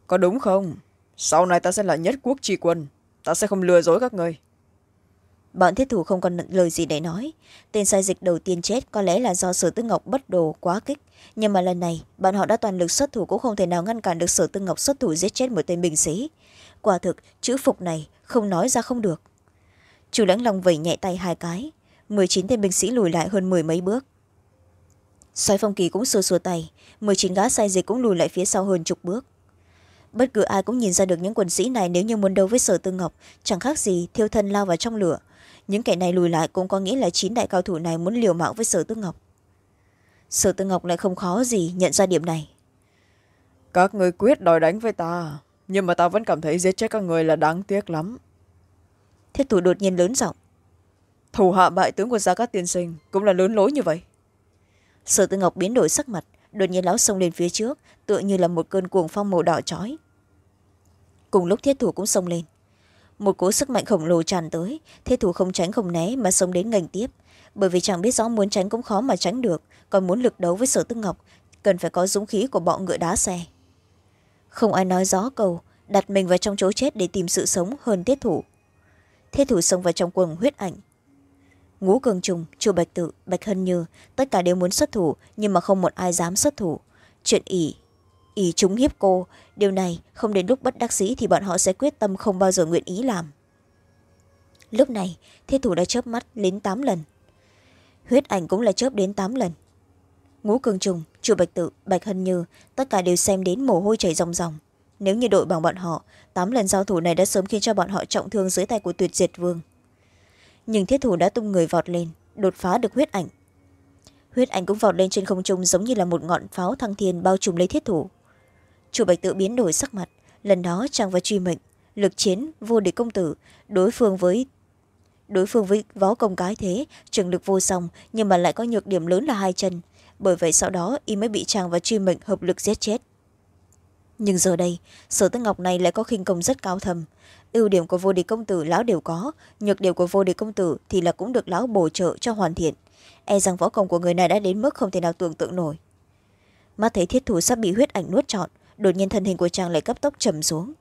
Có đúng không? Sau này ta sẽ là nhất quốc tri quân ta sẽ không lừa dối các người. Bọn thiết thủ không còn lời gì để nói. Tên sai dịch đầu tiên chết có lẽ là do sở tư ngọc bất đồ quá kích. Nhưng mà lần này, bọn họ đã toàn lực xuất thủ cũng không thể nào ngăn cản được sở tư ngọc xuất thủ giết chết một tên binh sĩ. Quả thực, chữ phục này không nói ra không được. Chủ lãnh long vẩy nhẹ tay hai cái. Mười chín tên binh sĩ lùi lại hơn mười mấy bước. Xoay phong kỳ cũng xua xua tay. Mười chín gã sai dịch cũng lùi lại phía sau hơn chục bước bất cứ ai cũng nhìn ra được những quân sĩ này nếu như muốn đấu với sở tư ngọc chẳng khác gì thiêu thân lao vào trong lửa. Những kẻ này lùi lại cũng có nghĩa là chín đại cao thủ này muốn liều mạng với sở tư ngọc. Sở tư ngọc lại không khó gì nhận ra điểm này. Các người quyết đòi đánh với ta nhưng mà ta vẫn cảm thấy giết chết các người là đáng tiếc lắm. Thiết thủ đột nhiên lớn giọng. Thủ hạ bại tướng của gia cát tiên sinh cũng là lớn lối như vậy. Sở tư ngọc biến đổi sắc mặt đột nhiên lão xông lên phía trước, tựa như là một cơn cuồng phong màu đỏ chói. Cùng lúc thiết thủ cũng xông lên. Một cố sức mạnh khổng lồ tràn tới, thiết thủ không tránh không né mà xông đến ngành tiếp. Bởi vì chẳng biết rõ muốn tránh cũng khó mà tránh được, còn muốn lực đấu với sở tư ngọc, cần phải có dũng khí của bọ ngựa đá xe. Không ai nói gió cầu đặt mình vào trong chỗ chết để tìm sự sống hơn thiết thủ. Thiết thủ xông vào trong quần huyết ảnh ngũ cường trùng, chu bạch tự, bạch hân như, tất cả đều muốn xuất thủ, nhưng mà không một ai dám xuất thủ. Chuyện ỉ ỉ chúng hiếp cô, điều này không đến lúc bất đắc sĩ thì bọn họ sẽ quyết tâm không bao giờ nguyện ý làm. Lúc này thiết thủ đã chớp mắt đến tám lần. Huyết ảnh cũng là chớp đến tám lần. Ngũ cường trùng, chu bạch tự, bạch hân như, tất cả đều xem đến mồ hôi chảy ròng ròng. Nếu như đội bằng bọn họ, tám lần giao thủ này đã sớm khiến cho bọn họ trọng thương dưới tay của tuyệt diệt vương nhưng thiết thủ đã tung người vọt lên, đột phá được huyết ảnh. Huyết ảnh cũng vọt lên trên không trung giống như là một ngọn pháo thăng thiên bao trùm lấy thiết thủ. Chủ bạch tự biến đổi sắc mặt, lần đó chàng và truy mệnh, lực chiến, vô địch công tử, đối phương với, đối phương với võ công cái thế, trường lực vô song, nhưng mà lại có nhược điểm lớn là hai chân. Bởi vậy sau đó, y mới bị chàng và truy mệnh hợp lực giết chết. Nhưng giờ đây, sở tư ngọc này lại có khinh công rất cao thầm ưu điểm của vô địch công tử lão đều có, nhược điểm của vô địch công tử thì là cũng được lão bổ trợ cho hoàn thiện. E rằng võ công của người này đã đến mức không thể nào tưởng tượng nổi. Mắt thấy thiết thủ sắp bị huyết ảnh nuốt trọn, đột nhiên thân hình của chàng lại cấp tốc trầm xuống.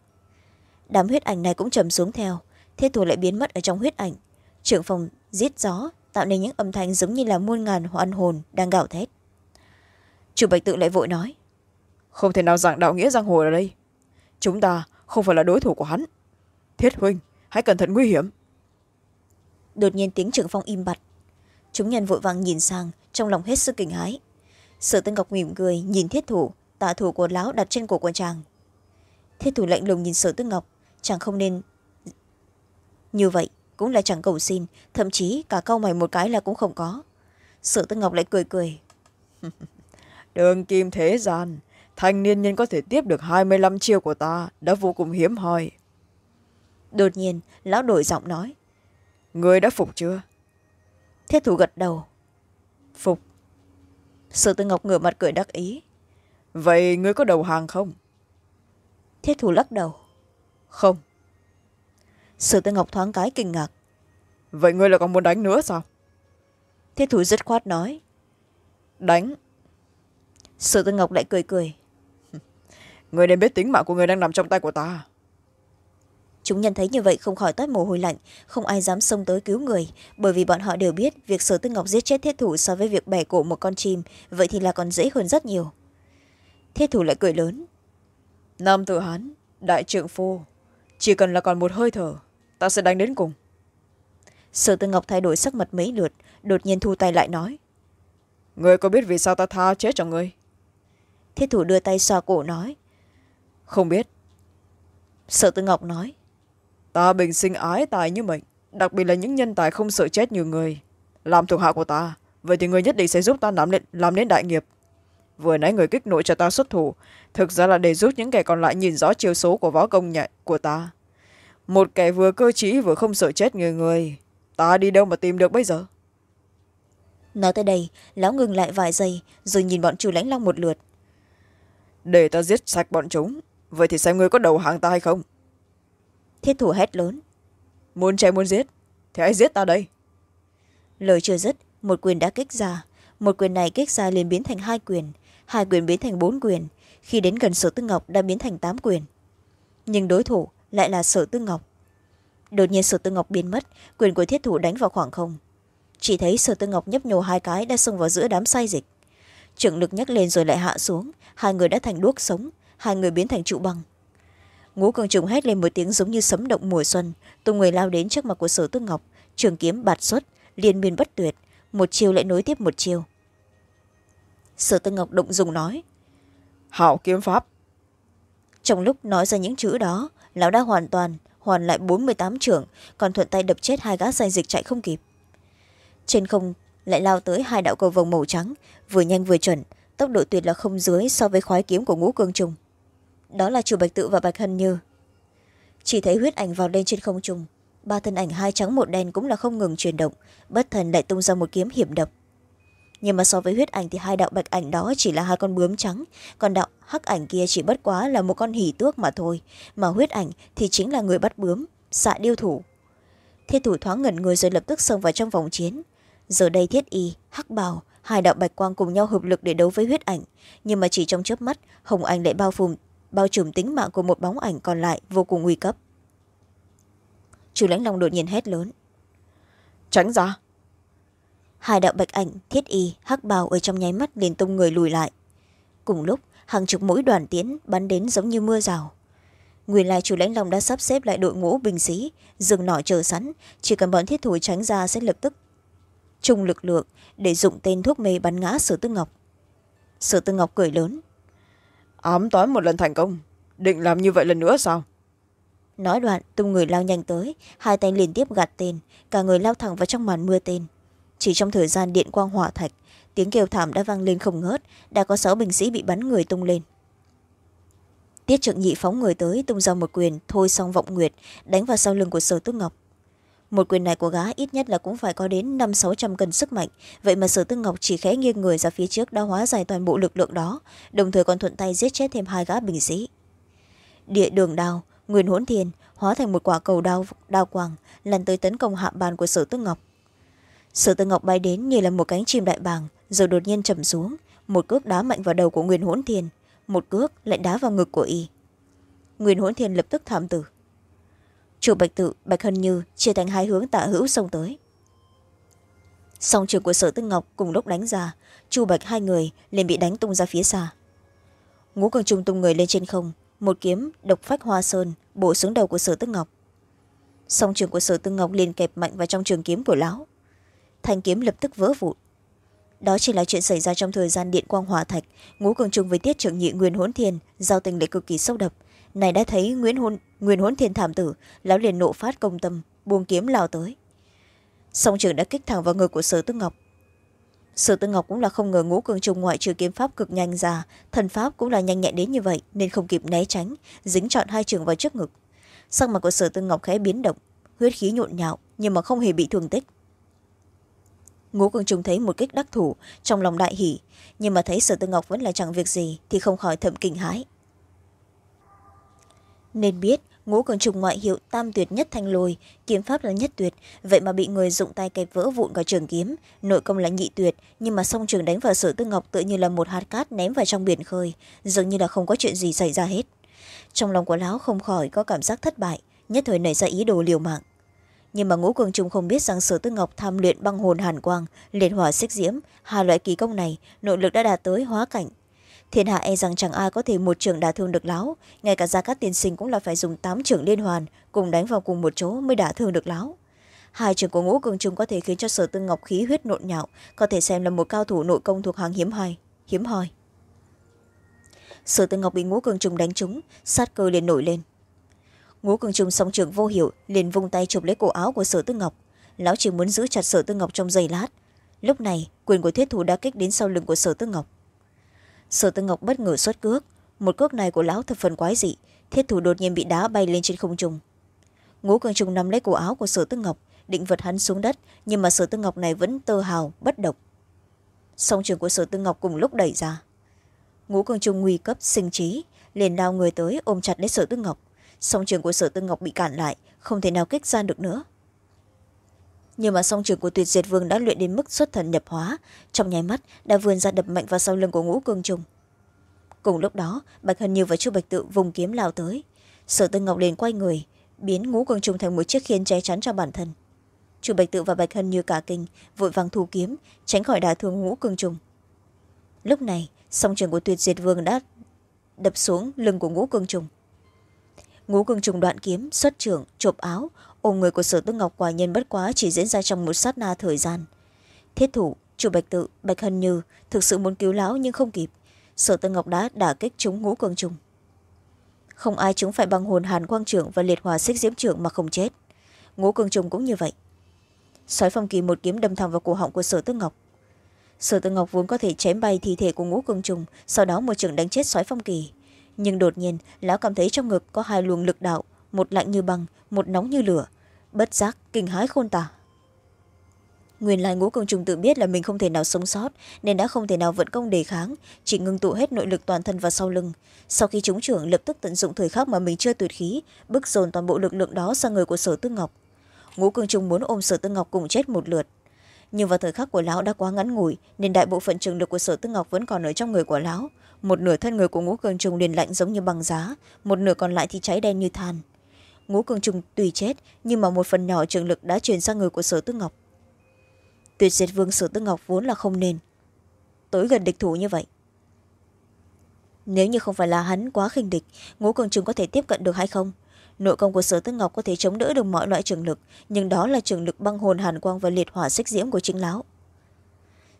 Đám huyết ảnh này cũng trầm xuống theo, thiết thủ lại biến mất ở trong huyết ảnh. Trưởng phòng giết gió, tạo nên những âm thanh giống như là muôn ngàn hoan hồn đang gào thét. Chủ bạch tự lại vội nói, không thể nào giảng đạo nghĩa giang hồ ở đây. Chúng ta không phải là đối thủ của hắn thiết huynh hãy cẩn thận nguy hiểm. Đột nhiên tiếng trưởng phong im bặt. Chúng nhân vội vàng nhìn sang trong lòng hết sức kinh hái sở tân ngọc mỉm cười nhìn thiết thủ tạ thủ của lão đặt trên cổ của chàng. Thiết thủ lạnh lùng nhìn sở tư ngọc chàng không nên như vậy cũng là chẳng cầu xin thậm chí cả câu mày một cái là cũng không có. Sở tư ngọc lại cười cười. (laughs) Đường kim thế gian thanh niên nhân có thể tiếp được hai mươi năm chiêu của ta đã vô cùng hiếm hoi đột nhiên lão đổi giọng nói. Người đã phục chưa? Thiết thủ gật đầu. Phục. Sở tư ngọc ngửa mặt cười đắc ý. Vậy ngươi có đầu hàng không? Thiết thủ lắc đầu. Không. Sở tư ngọc thoáng cái kinh ngạc. Vậy ngươi là còn muốn đánh nữa sao? Thiết thủ dứt khoát nói. Đánh. Sở tư ngọc lại cười cười. Người nên biết tính mạng của người đang nằm trong tay của ta chúng nhân thấy như vậy không khỏi toát mồ hôi lạnh không ai dám xông tới cứu người bởi vì bọn họ đều biết việc sở tư ngọc giết chết thiết thủ so với việc bẻ cổ một con chim vậy thì là còn dễ hơn rất nhiều. Thiết thủ lại cười lớn. Nam tự hán đại trượng phu chỉ cần là còn một hơi thở ta sẽ đánh đến cùng. Sở tư ngọc thay đổi sắc mặt mấy lượt đột nhiên thu tay lại nói. Người có biết vì sao ta tha chết cho người? Thiết thủ đưa tay xoa cổ nói. Không biết. Sở tư ngọc nói ta bình sinh ái tài như mệnh đặc biệt là những nhân tài không sợ chết như người. Làm thuộc hạ của ta vậy thì người nhất định sẽ giúp ta làm nên, làm nên đại nghiệp. Vừa nãy người kích nộ cho ta xuất thủ thực ra là để giúp những kẻ còn lại nhìn rõ chiêu số của võ công nhạy của ta. Một kẻ vừa cơ t vừa không sợ chết người người ta đi đâu mà tìm được bây giờ? Nói tới đây lão ngừng lại vài giây rồi nhìn bọn chủ lãnh long một lượt. Để ta giết sạch bọn chúng vậy thì xem ngươi có đầu hàng ta hay không thiết thủ hét lớn. Muốn chạy muốn giết thì hãy giết ta đây. Lời chưa dứt một quyền đã kích ra. Một quyền này kích ra liền biến thành hai quyền. Hai quyền biến thành bốn quyền. Khi đến gần sở tư ngọc đã biến thành tám quyền. Nhưng đối thủ lại là sở tư ngọc. Đột nhiên sở tư ngọc biến mất quyền của thiết thủ đánh vào khoảng không. Chỉ thấy sở tư ngọc nhấp nhô hai cái đã xông vào giữa đám say dịch. Trưởng lực nhấc lên rồi lại hạ xuống. Hai người đã thành đuốc sống. Hai người biến thành trụ băng ngũ cường trùng hét lên một tiếng giống như sấm động mùa xuân. Tung người lao đến trước mặt của sở tư ngọc. Trường kiếm bạt xuất liên miên bất tuyệt. Một chiều lại nối tiếp một chiều sở tư ngọc động dùng nói hảo kiếm pháp. Trong lúc nói ra những chữ đó lão đã hoàn toàn hoàn lại bốn mươi tám trưởng còn thuận tay đập chết hai gã sai dịch chạy không kịp. Trên không lại lao tới hai đạo cầu vồng màu trắng vừa nhanh vừa chuẩn tốc độ tuyệt là không dưới so với khoái kiếm của ngũ cương trùng đó là chủ bạch tự và bạch hân như. Chỉ thấy huyết ảnh vào lên trên không trung, ba thân ảnh hai trắng một đen cũng là không ngừng chuyển động, bất thần lại tung ra một kiếm hiểm độc. Nhưng mà so với huyết ảnh thì hai đạo bạch ảnh đó chỉ là hai con bướm trắng, còn đạo hắc ảnh kia chỉ bất quá là một con hỉ tước mà thôi, mà huyết ảnh thì chính là người bắt bướm, xạ điêu thủ. Thiết thủ thoáng ngẩn người rồi lập tức xông vào trong vòng chiến. Giờ đây thiết y, hắc bào hai đạo bạch quang cùng nhau hợp lực để đấu với huyết ảnh, nhưng mà chỉ trong chớp mắt, hồng ảnh lại bao phùm bao trùm tính mạng của một bóng ảnh còn lại vô cùng nguy cấp. Chủ lãnh long đột nhiên hét lớn. Tránh ra. Hai đạo bạch ảnh thiết y hắc bào ở trong nháy mắt liền tung người lùi lại. Cùng lúc hàng chục mũi đoàn tiễn bắn đến giống như mưa rào. Nguyên lai chủ lãnh long đã sắp xếp lại đội ngũ binh sĩ dừng nỏ chờ sẵn chỉ cần bọn thiết thủ tránh ra sẽ lập tức chung lực lượng để dụng tên thuốc mê bắn ngã sở tư ngọc. Sở tư ngọc cười lớn ám toán một lần thành công. Định làm như vậy lần nữa sao? Nói đoạn, tung người lao nhanh tới. Hai tay liên tiếp gạt tên. Cả người lao thẳng vào trong màn mưa tên. Chỉ trong thời gian điện quang hỏa thạch, tiếng kêu thảm đã vang lên không ngớt. Đã có sáu binh sĩ bị bắn người tung lên. Tiết trượng nhị phóng người tới, tung ra một quyền, thôi xong vọng nguyệt, đánh vào sau lưng của sở tước ngọc một quyền này của gá ít nhất là cũng phải có đến năm sáu trăm cân sức mạnh. Vậy mà sở tư ngọc chỉ khẽ nghiêng người ra phía trước đã hóa giải toàn bộ lực lượng đó đồng thời còn thuận tay giết chết thêm hai gã bình sĩ. Địa đường đào nguyên hỗn thiên hóa thành một quả cầu đao, đao quàng lần tới tấn công hạ bàn của sở tư ngọc. Sở tư ngọc bay đến như là một cánh chim đại bàng rồi đột nhiên trầm xuống. Một cước đá mạnh vào đầu của nguyên hỗn thiên một cước lại đá vào ngực của y. Nguyên hỗn thiên lập tức thảm tử chủ bạch tự, bạch hân như chia thành hai hướng tả hữu xông tới. Song trường của sở tư ngọc cùng lúc đánh ra, chu bạch hai người liền bị đánh tung ra phía xa. Ngũ cường trung tung người lên trên không, một kiếm độc phách hoa sơn bổ xuống đầu của sở tư ngọc. Song trường của sở tư ngọc liền kẹp mạnh vào trong trường kiếm của lão. Thanh kiếm lập tức vỡ vụn. Đó chỉ là chuyện xảy ra trong thời gian điện quang hòa thạch, ngũ cường trung với tiết trưởng nhị nguyên hỗn thiên giao tình lại cực kỳ sâu đậm này đã thấy nguyễn hôn, nguyên huấn thiên thảm tử lão liền nộ phát công tâm buông kiếm lao tới. Song trường đã kích thẳng vào người của sở tư ngọc. Sở tư ngọc cũng là không ngờ ngũ cường trung ngoại trừ kiếm pháp cực nhanh ra thần pháp cũng là nhanh nhẹn đến như vậy nên không kịp né tránh dính trọn hai trường vào trước ngực. Sắc mặt của sở tư ngọc khẽ biến động huyết khí nhộn nhạo nhưng mà không hề bị thương tích. Ngũ cường trung thấy một kích đắc thủ trong lòng đại hỷ nhưng mà thấy sở tư ngọc vẫn là chẳng việc gì thì không khỏi thầm kinh hãi nên biết ngũ cường trùng ngoại hiệu tam tuyệt nhất thanh lôi, kiếm pháp là nhất tuyệt. Vậy mà bị người dụng tay kẹp vỡ vụn cả trường kiếm, nội công là nhị tuyệt, nhưng mà song trường đánh vào sở tư ngọc tự như là một hạt cát ném vào trong biển khơi, dường như là không có chuyện gì xảy ra hết. Trong lòng của lão không khỏi có cảm giác thất bại, nhất thời nảy ra ý đồ liều mạng. Nhưng mà ngũ cường trung không biết rằng sở tư ngọc tham luyện băng hồn hàn quang, liệt hỏa xích diễm hai loại kỳ công này, nội lực đã đạt tới hóa cảnh thiên hạ e rằng chẳng ai có thể một trường đả thương được lão, ngay cả gia cát tiên sinh cũng là phải dùng tám trường liên hoàn cùng đánh vào cùng một chỗ mới đả thương được lão. hai trường của ngũ cường trung có thể khiến cho sở tư ngọc khí huyết nộn nhạo có thể xem là một cao thủ nội công thuộc hàng hiếm hoi, hiếm hoi. Sở tư ngọc bị ngũ cường trung đánh trúng sát cơ liền nổi lên. Ngũ cường trung song trường vô hiệu liền vung tay chụp lấy cổ áo của sở tư ngọc. Lão chỉ muốn giữ chặt sở tư ngọc trong giây lát. Lúc này quyền của thiết thủ đã kích đến sau lưng của sở tư ngọc sở tư ngọc bất ngờ xuất cước. Một cước này của lão thập phần quái dị, thiết thủ đột nhiên bị đá bay lên trên không trung. Ngũ cường trung nắm lấy cổ áo của sở tư ngọc, định vật hắn xuống đất, nhưng mà sở tư ngọc này vẫn tơ hào, bất động. Song trường của sở tư ngọc cùng lúc đẩy ra. Ngũ cường trung nguy cấp, sinh trí, liền đao người tới ôm chặt lấy sở tư ngọc. Song trường của sở tư ngọc bị cản lại, không thể nào kích ra được nữa nhưng mà song trường của tuyệt diệt vương đã luyện đến mức xuất thần nhập hóa. Trong nháy mắt, đã vươn ra đập mạnh vào sau lưng của ngũ cương trùng. Cùng lúc đó, bạch hân như và chu bạch tự vùng kiếm lao tới. Sở tư ngọc liền quay người, biến ngũ cương trùng thành một chiếc khiên che chắn cho bản thân. Chu bạch tự và bạch hân như cả kinh, vội vàng thu kiếm, tránh khỏi đả thương ngũ cương trùng. Lúc này, song trường của tuyệt diệt vương đã đập xuống lưng của ngũ cương trùng. Ngũ cương trùng đoạn kiếm, xuất trưởng, chộp áo ôm người của sở tức ngọc quả nhân bất quá chỉ diễn ra trong một sát na thời gian. Thiết thủ, chủ bạch tự, bạch hân như thực sự muốn cứu lão nhưng không kịp. Sở tư ngọc đã đả kích chúng ngũ cương trùng. Không ai chúng phải băng hồn hàn quang trưởng và liệt hòa xích diễm trưởng mà không chết. Ngũ cương trùng cũng như vậy. Sói phong kỳ một kiếm đâm thẳng vào cổ họng của sở tư ngọc. Sở tư ngọc vốn có thể chém bay thi thể của ngũ cương trùng, sau đó một trưởng đánh chết sói phong kỳ. Nhưng đột nhiên, lão cảm thấy trong ngực có hai luồng lực đạo một lạnh như băng, một nóng như lửa. Bất giác, kinh hái khôn tả. Nguyên lai ngũ công trùng tự biết là mình không thể nào sống sót, nên đã không thể nào vận công đề kháng, chỉ ngưng tụ hết nội lực toàn thân vào sau lưng. Sau khi trúng trưởng, lập tức tận dụng thời khắc mà mình chưa tuyệt khí, bức dồn toàn bộ lực lượng đó sang người của sở tư ngọc. Ngũ cương trung muốn ôm sở tư ngọc cùng chết một lượt. Nhưng vào thời khắc của lão đã quá ngắn ngủi, nên đại bộ phận trường lực của sở tư ngọc vẫn còn ở trong người của lão. Một nửa thân người của ngũ cương trùng liền lạnh giống như băng giá, một nửa còn lại thì cháy đen như than ngũ cường trùng tùy chết, nhưng mà một phần nhỏ trường lực đã truyền sang người của sở tư ngọc. Tuyệt diệt vương sở tư ngọc vốn là không nên. Tối gần địch thủ như vậy. Nếu như không phải là hắn quá khinh địch, ngũ cường trùng có thể tiếp cận được hay không? Nội công của sở tư ngọc có thể chống đỡ được mọi loại trường lực, nhưng đó là trường lực băng hồn hàn quang và liệt hỏa xích diễm của chính lão.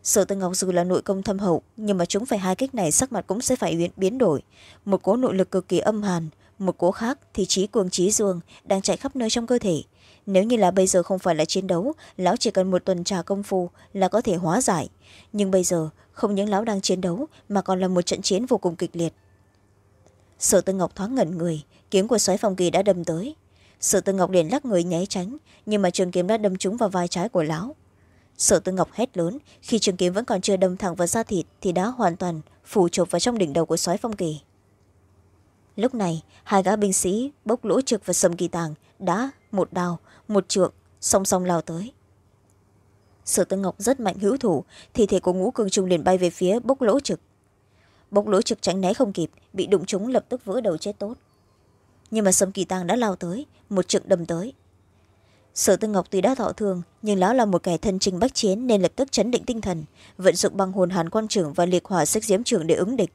Sở tư ngọc dù là nội công thâm hậu, nhưng mà chúng phải hai cách này sắc mặt cũng sẽ phải biến đổi. Một cố nội lực cực kỳ âm hàn một cố khác thì trí cường trí dường đang chạy khắp nơi trong cơ thể. Nếu như là bây giờ không phải là chiến đấu, lão chỉ cần một tuần trà công phu là có thể hóa giải. Nhưng bây giờ, không những lão đang chiến đấu, mà còn là một trận chiến vô cùng kịch liệt. Sở tư ngọc thoáng ngẩn người, kiếm của xoáy phòng kỳ đã đâm tới. Sở tư ngọc liền lắc người nháy tránh, nhưng mà trường kiếm đã đâm trúng vào vai trái của lão. Sở tư ngọc hét lớn, khi trường kiếm vẫn còn chưa đâm thẳng vào da thịt thì đã hoàn toàn phủ chộp vào trong đỉnh đầu của soái phong kỳ lúc này, hai gã binh sĩ bốc lỗ trực và sầm kỳ tàng đã một đào một trượng, song song lao tới. Sở tư ngọc rất mạnh hữu thủ thì thể của ngũ cường trung liền bay về phía bốc lỗ trực. Bốc lỗ trực tránh né không kịp, bị đụng trúng lập tức vỡ đầu chết tốt. Nhưng mà sầm kỳ tàng đã lao tới, một trượng đâm tới. Sở tư ngọc tuy đã thọ thường nhưng lão là một kẻ thân trình bách chiến nên lập tức chấn định tinh thần, vận dụng bằng hồn hàn quan trưởng và liệt hỏa xích diễm trưởng để ứng địch.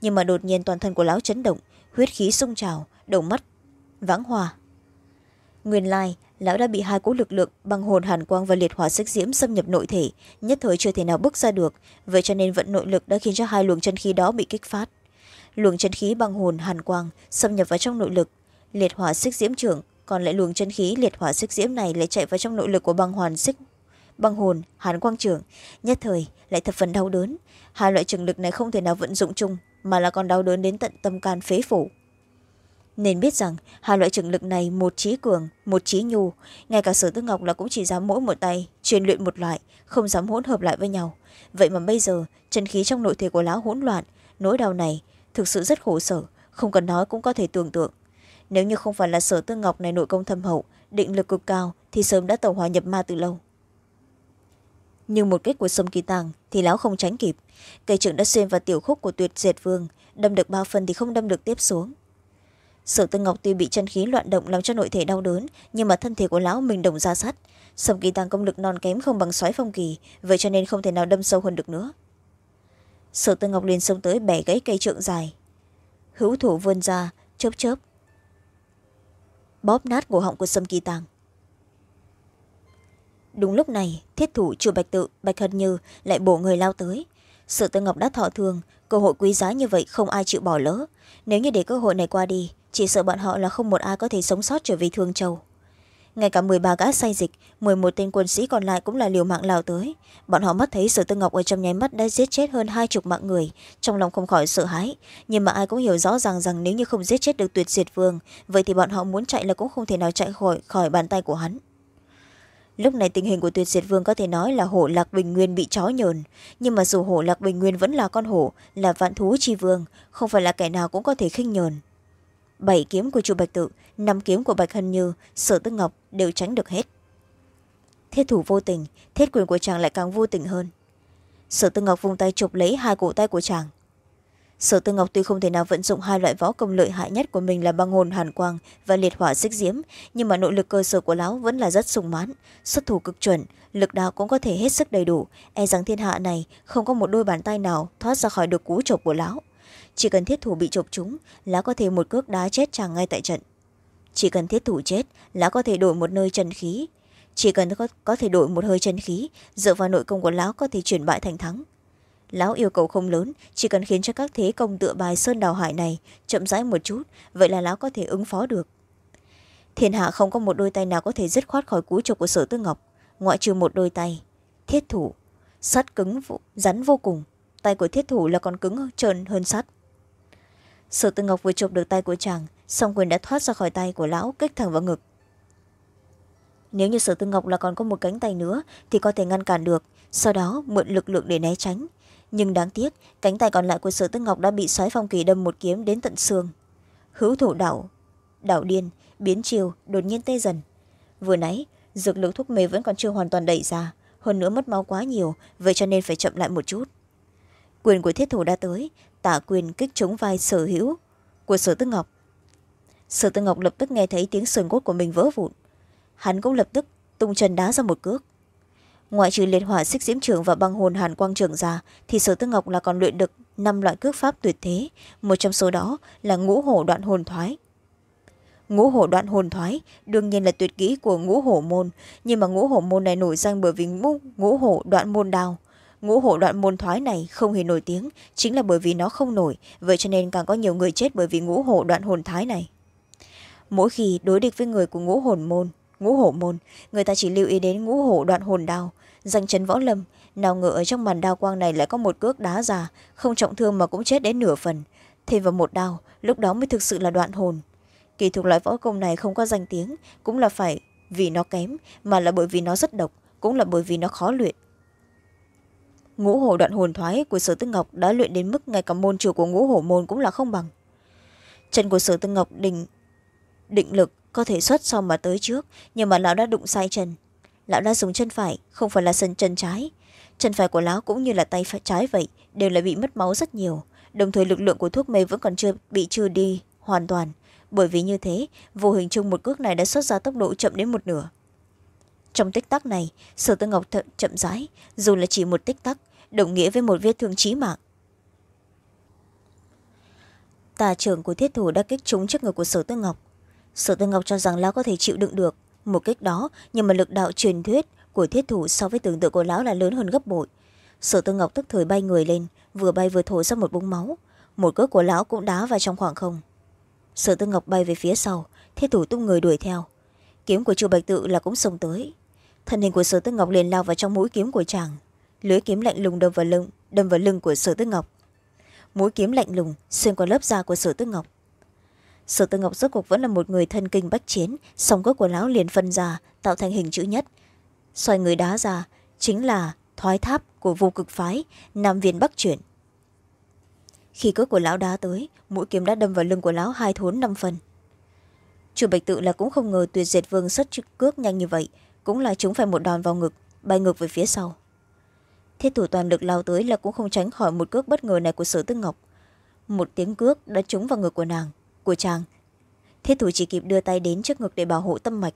Nhưng mà đột nhiên toàn thân của lão chấn động huyết khí sung trào, đầu mắt, vãng hòa. Nguyên lai, lão đã bị hai cỗ lực lượng băng hồn hàn quang và liệt hỏa xích diễm xâm nhập nội thể, nhất thời chưa thể nào bước ra được. Vậy cho nên vận nội lực đã khiến cho hai luồng chân khí đó bị kích phát. Luồng chân khí băng hồn hàn quang xâm nhập vào trong nội lực. Liệt hỏa xích diễm trưởng, còn lại luồng chân khí liệt hỏa xích diễm này lại chạy vào trong nội lực của băng hoàn xích, băng hồn hàn quang trưởng, nhất thời lại thập phần đau đớn. Hai loại trường lực này không thể nào vận dụng chung mà là còn đau đớn đến tận tâm can phế phủ. Nên biết rằng, hai loại trường lực này, một trí cường, một trí nhu, ngay cả sở tư ngọc là cũng chỉ dám mỗi một tay, truyền luyện một loại, không dám hỗn hợp lại với nhau. Vậy mà bây giờ, chân khí trong nội thể của lão hỗn loạn, nỗi đau này thực sự rất khổ sở, không cần nói cũng có thể tưởng tượng. Nếu như không phải là sở tư ngọc này nội công thâm hậu, định lực cực cao, thì sớm đã tàu hòa nhập ma từ lâu nhưng một kích của sông kỳ tàng thì lão không tránh kịp. Cây trưởng đã xuyên vào tiểu khúc của tuyệt diệt vương, đâm được bao phần thì không đâm được tiếp xuống. Sở tư ngọc tuy bị chân khí loạn động làm cho nội thể đau đớn, nhưng mà thân thể của lão mình đồng ra sắt. Sâm kỳ tàng công lực non kém không bằng xoáy phong kỳ, vậy cho nên không thể nào đâm sâu hơn được nữa. Sở tư ngọc liền xông tới bẻ gãy cây trượng dài. Hữu thủ vươn ra, chớp chớp. Bóp nát cổ họng của sâm kỳ tàng đúng lúc này thiết thủ chùa bạch tự bạch hân như lại bổ người lao tới. Sở tư ngọc đã thọ thường, cơ hội quý giá như vậy không ai chịu bỏ lỡ. Nếu như để cơ hội này qua đi chỉ sợ bọn họ là không một ai có thể sống sót trở về thương châu. Ngay cả m ba gã say dịch m một tên quân sĩ còn lại cũng là liều mạng lao tới. Bọn họ mắt thấy sở tư ngọc ở trong nháy mắt đã giết chết hơn hai chục mạng người trong lòng không khỏi sợ hãi. Nhưng mà ai cũng hiểu rõ ràng rằng nếu như không giết chết được tuyệt diệt vương vậy thì bọn họ muốn chạy là cũng không thể nào chạy khỏi khỏi bàn tay của hắn lúc này tình hình của tuyệt diệt vương có thể nói là hổ lạc bình nguyên bị chó nhờn. Nhưng mà dù hổ lạc bình nguyên vẫn là con hổ, là vạn thú chi vương, không phải là kẻ nào cũng có thể khinh nhờn. Bảy kiếm của chu bạch tự, năm kiếm của bạch hân như, sở tức ngọc đều tránh được hết. Thiết thủ vô tình, thiết quyền của chàng lại càng vô tình hơn. Sở tư ngọc vùng tay chụp lấy hai cổ tay của chàng sở tư ngọc tuy không thể nào vận dụng hai loại võ công lợi hại nhất của mình là băng hồn hàn quang và liệt hỏa xích diễm nhưng mà nội lực cơ sở của lão vẫn là rất sung mãn xuất thủ cực chuẩn lực đạo cũng có thể hết sức đầy đủ. E rằng thiên hạ này không có một đôi bàn tay nào thoát ra khỏi được cú chộp của lão. Chỉ cần thiết thủ bị chộp chúng lão có thể một cước đá chết chàng ngay tại trận. Chỉ cần thiết thủ chết lão có thể đổi một nơi chân khí. Chỉ cần có, có thể đổi một hơi chân khí dựa vào nội công của lão có thể chuyển bại thành thắng lão yêu cầu không lớn, chỉ cần khiến cho các thế công tựa bài sơn đào hải này chậm rãi một chút, vậy là lão có thể ứng phó được. Thiên hạ không có một đôi tay nào có thể dứt khoát khỏi cú chụp của sở tư ngọc, ngoại trừ một đôi tay, thiết thủ. Sắt cứng rắn vô cùng, tay của thiết thủ là còn cứng trơn hơn sắt. Sở tư ngọc vừa chụp được tay của chàng, song quyền đã thoát ra khỏi tay của lão, kích thẳng vào ngực. Nếu như sở tư ngọc là còn có một cánh tay nữa, thì có thể ngăn cản được, sau đó mượn lực lượng để né tránh nhưng đáng tiếc, cánh tay còn lại của sở tức ngọc đã bị Soái phong kỳ đâm một kiếm đến tận xương. Hữu thủ đảo đảo điên, biến chiều, đột nhiên tê dần. Vừa nãy, dược lực thuốc mê vẫn còn chưa hoàn toàn đẩy ra, hơn nữa mất máu quá nhiều, vậy cho nên phải chậm lại một chút. Quyền của thiết thủ đã tới tả quyền kích chống vai sở hữu của sở tức ngọc. Sở tư ngọc lập tức nghe thấy tiếng sườn cốt của mình vỡ vụn. Hắn cũng lập tức tung chân đá ra một cước ngoại trừ liệt hỏa xích diễm trường và băng hồn hàn quang trường ra thì sở tư ngọc là còn luyện được năm loại cước pháp tuyệt thế một trong số đó là ngũ hổ đoạn hồn thoái. Ngũ hổ đoạn hồn thoái đương nhiên là tuyệt kỹ của ngũ hổ môn nhưng mà ngũ hổ môn này nổi danh bởi vì ngũ, ngũ hổ đoạn môn đào ngũ hổ đoạn môn thoái này không hề nổi tiếng chính là bởi vì nó không nổi vậy cho nên càng có nhiều người chết bởi vì ngũ hổ đoạn hồn thái này. Mỗi khi đối địch với người của ngũ hồn môn ngũ hổ môn. Người ta chỉ lưu ý đến ngũ hổ đoạn hồn đao. Danh chấn võ lâm, nào ngờ ở trong màn đao quang này lại có một cước đá già không trọng thương mà cũng chết đến nửa phần. Thêm vào một đao, lúc đó mới thực sự là đoạn hồn. Kỳ thuộc loại võ công này không có danh tiếng, cũng là phải vì nó kém, mà là bởi vì nó rất độc, cũng là bởi vì nó khó luyện. Ngũ hổ đoạn hồn thoái của sở tư ngọc đã luyện đến mức ngay cả môn chủ của ngũ hổ môn cũng là không bằng. Chân của sở tư ngọc định định lực có thể xuất sau mà tới trước, nhưng mà lão đã đụng sai chân. Lão đã dùng chân phải, không phải là sân chân trái. Chân phải của lão cũng như là tay phải trái vậy, đều là bị mất máu rất nhiều. Đồng thời lực lượng của thuốc mê vẫn còn chưa, bị trừ đi hoàn toàn. Bởi vì như thế, vô hình chung một cước này đã xuất ra tốc độ chậm đến một nửa. Trong tích tắc này, sở tư ngọc thận chậm rãi, dù là chỉ một tích tắc, đồng nghĩa với một vết thương trí mạng. Tà trưởng của thiết thủ đã kích trúng trước ngực của sở tư ngọc sở tư ngọc cho rằng lão có thể chịu đựng được. Một kích đó, nhưng mà lực đạo truyền thuyết của thiết thủ so với tưởng tượng của lão là lớn hơn gấp bội. Sở tư ngọc tức thời bay người lên, vừa bay vừa thổi ra một búng máu. Một cước của lão cũng đá vào trong khoảng không. Sở tư ngọc bay về phía sau, thiết thủ tung người đuổi theo. Kiếm của chu bạch tự là cũng xông tới. Thân hình của sở tư ngọc liền lao vào trong mũi kiếm của chàng. Lưới kiếm lạnh lùng đâm vào lưng, đâm vào lưng của sở tư ngọc. Mũi kiếm lạnh lùng xuyên qua lớp da của sở tư ngọc sở tư ngọc rốt cuộc vẫn là một người thân kinh bách chiến, song cước của lão liền phân ra, tạo thành hình chữ nhất. Xoay người đá ra, chính là thoái tháp của vô cực phái, nam viên bắc chuyển. Khi cước của lão đá tới, mũi kiếm đã đâm vào lưng của lão hai thốn năm phần. Chu bạch tự là cũng không ngờ tuyệt diệt vương xuất cước nhanh như vậy, cũng là chúng phải một đòn vào ngực, bay ngược về phía sau. Thiết thủ toàn lực lao tới là cũng không tránh khỏi một cước bất ngờ này của sở tư ngọc. Một tiếng cước đã trúng vào ngực của nàng của chàng. Thiết thủ chỉ kịp đưa tay đến trước ngực để bảo hộ tâm mạch.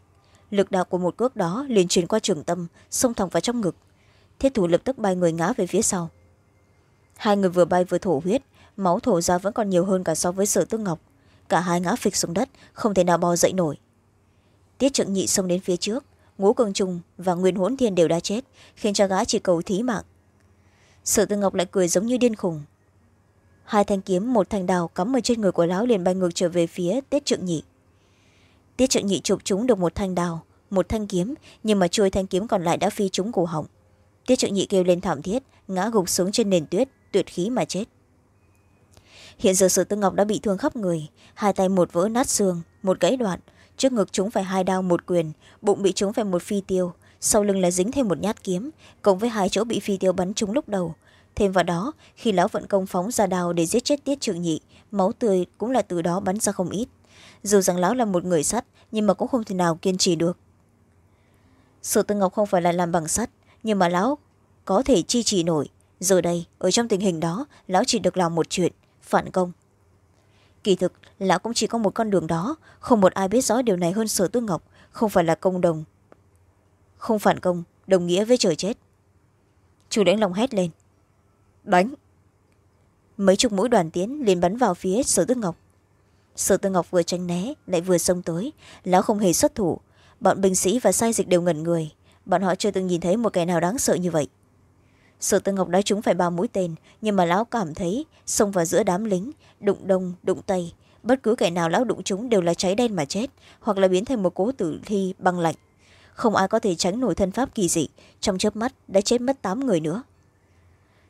Lực đạo của một cước đó liền truyền qua trường tâm, xông thẳng vào trong ngực. Thiết thủ lập tức bay người ngã về phía sau. Hai người vừa bay vừa thổ huyết, máu thổ ra vẫn còn nhiều hơn cả so với sở tương ngọc. Cả hai ngã phịch xuống đất, không thể nào bò dậy nổi. Tiết trượng nhị xông đến phía trước, ngũ cường trung và nguyên hỗn thiên đều đã chết, khiến cho gã chỉ cầu thí mạng. Sở tương ngọc lại cười giống như điên khùng hai thanh kiếm, một thanh đào cắm ở trên người của lão liền bay ngược trở về phía tiết trượng nhị. Tiết trượng nhị chụp chúng được một thanh đào, một thanh kiếm, nhưng mà chuôi thanh kiếm còn lại đã phi trúng cổ họng. Tiết trượng nhị kêu lên thảm thiết, ngã gục xuống trên nền tuyết, tuyệt khí mà chết. Hiện giờ sử tư ngọc đã bị thương khắp người, hai tay một vỡ nát xương, một gãy đoạn, trước ngực chúng phải hai đao một quyền, bụng bị chúng phải một phi tiêu, sau lưng là dính thêm một nhát kiếm, cộng với hai chỗ bị phi tiêu bắn trúng lúc đầu thêm vào đó, khi lão vận công phóng ra đao để giết chết tiết trượng nhị, máu tươi cũng là từ đó bắn ra không ít. Dù rằng lão là một người sắt, nhưng mà cũng không thể nào kiên trì được. Sở tư ngọc không phải là làm bằng sắt, nhưng mà lão có thể chi trì nổi. Giờ đây, ở trong tình hình đó, lão chỉ được làm một chuyện, phản công. Kỳ thực, lão cũng chỉ có một con đường đó, không một ai biết rõ điều này hơn sở tư ngọc, không phải là công đồng, không phản công, đồng nghĩa với trời chết. Chủ đánh lòng hét lên đánh. Mấy chục mũi đoàn tiến liền bắn vào phía sở tư ngọc. Sở tư ngọc vừa tranh né, lại vừa xông tới. Lão không hề xuất thủ. Bọn binh sĩ và sai dịch đều ngẩn người. Bọn họ chưa từng nhìn thấy một kẻ nào đáng sợ như vậy. Sở tư ngọc đã trúng phải ba mũi tên, nhưng mà lão cảm thấy xông vào giữa đám lính, đụng đông, đụng tây, bất cứ kẻ nào lão đụng chúng đều là cháy đen mà chết, hoặc là biến thành một cố tử thi băng lạnh. Không ai có thể tránh nổi thân pháp kỳ dị, trong chớp mắt đã chết mất tám người nữa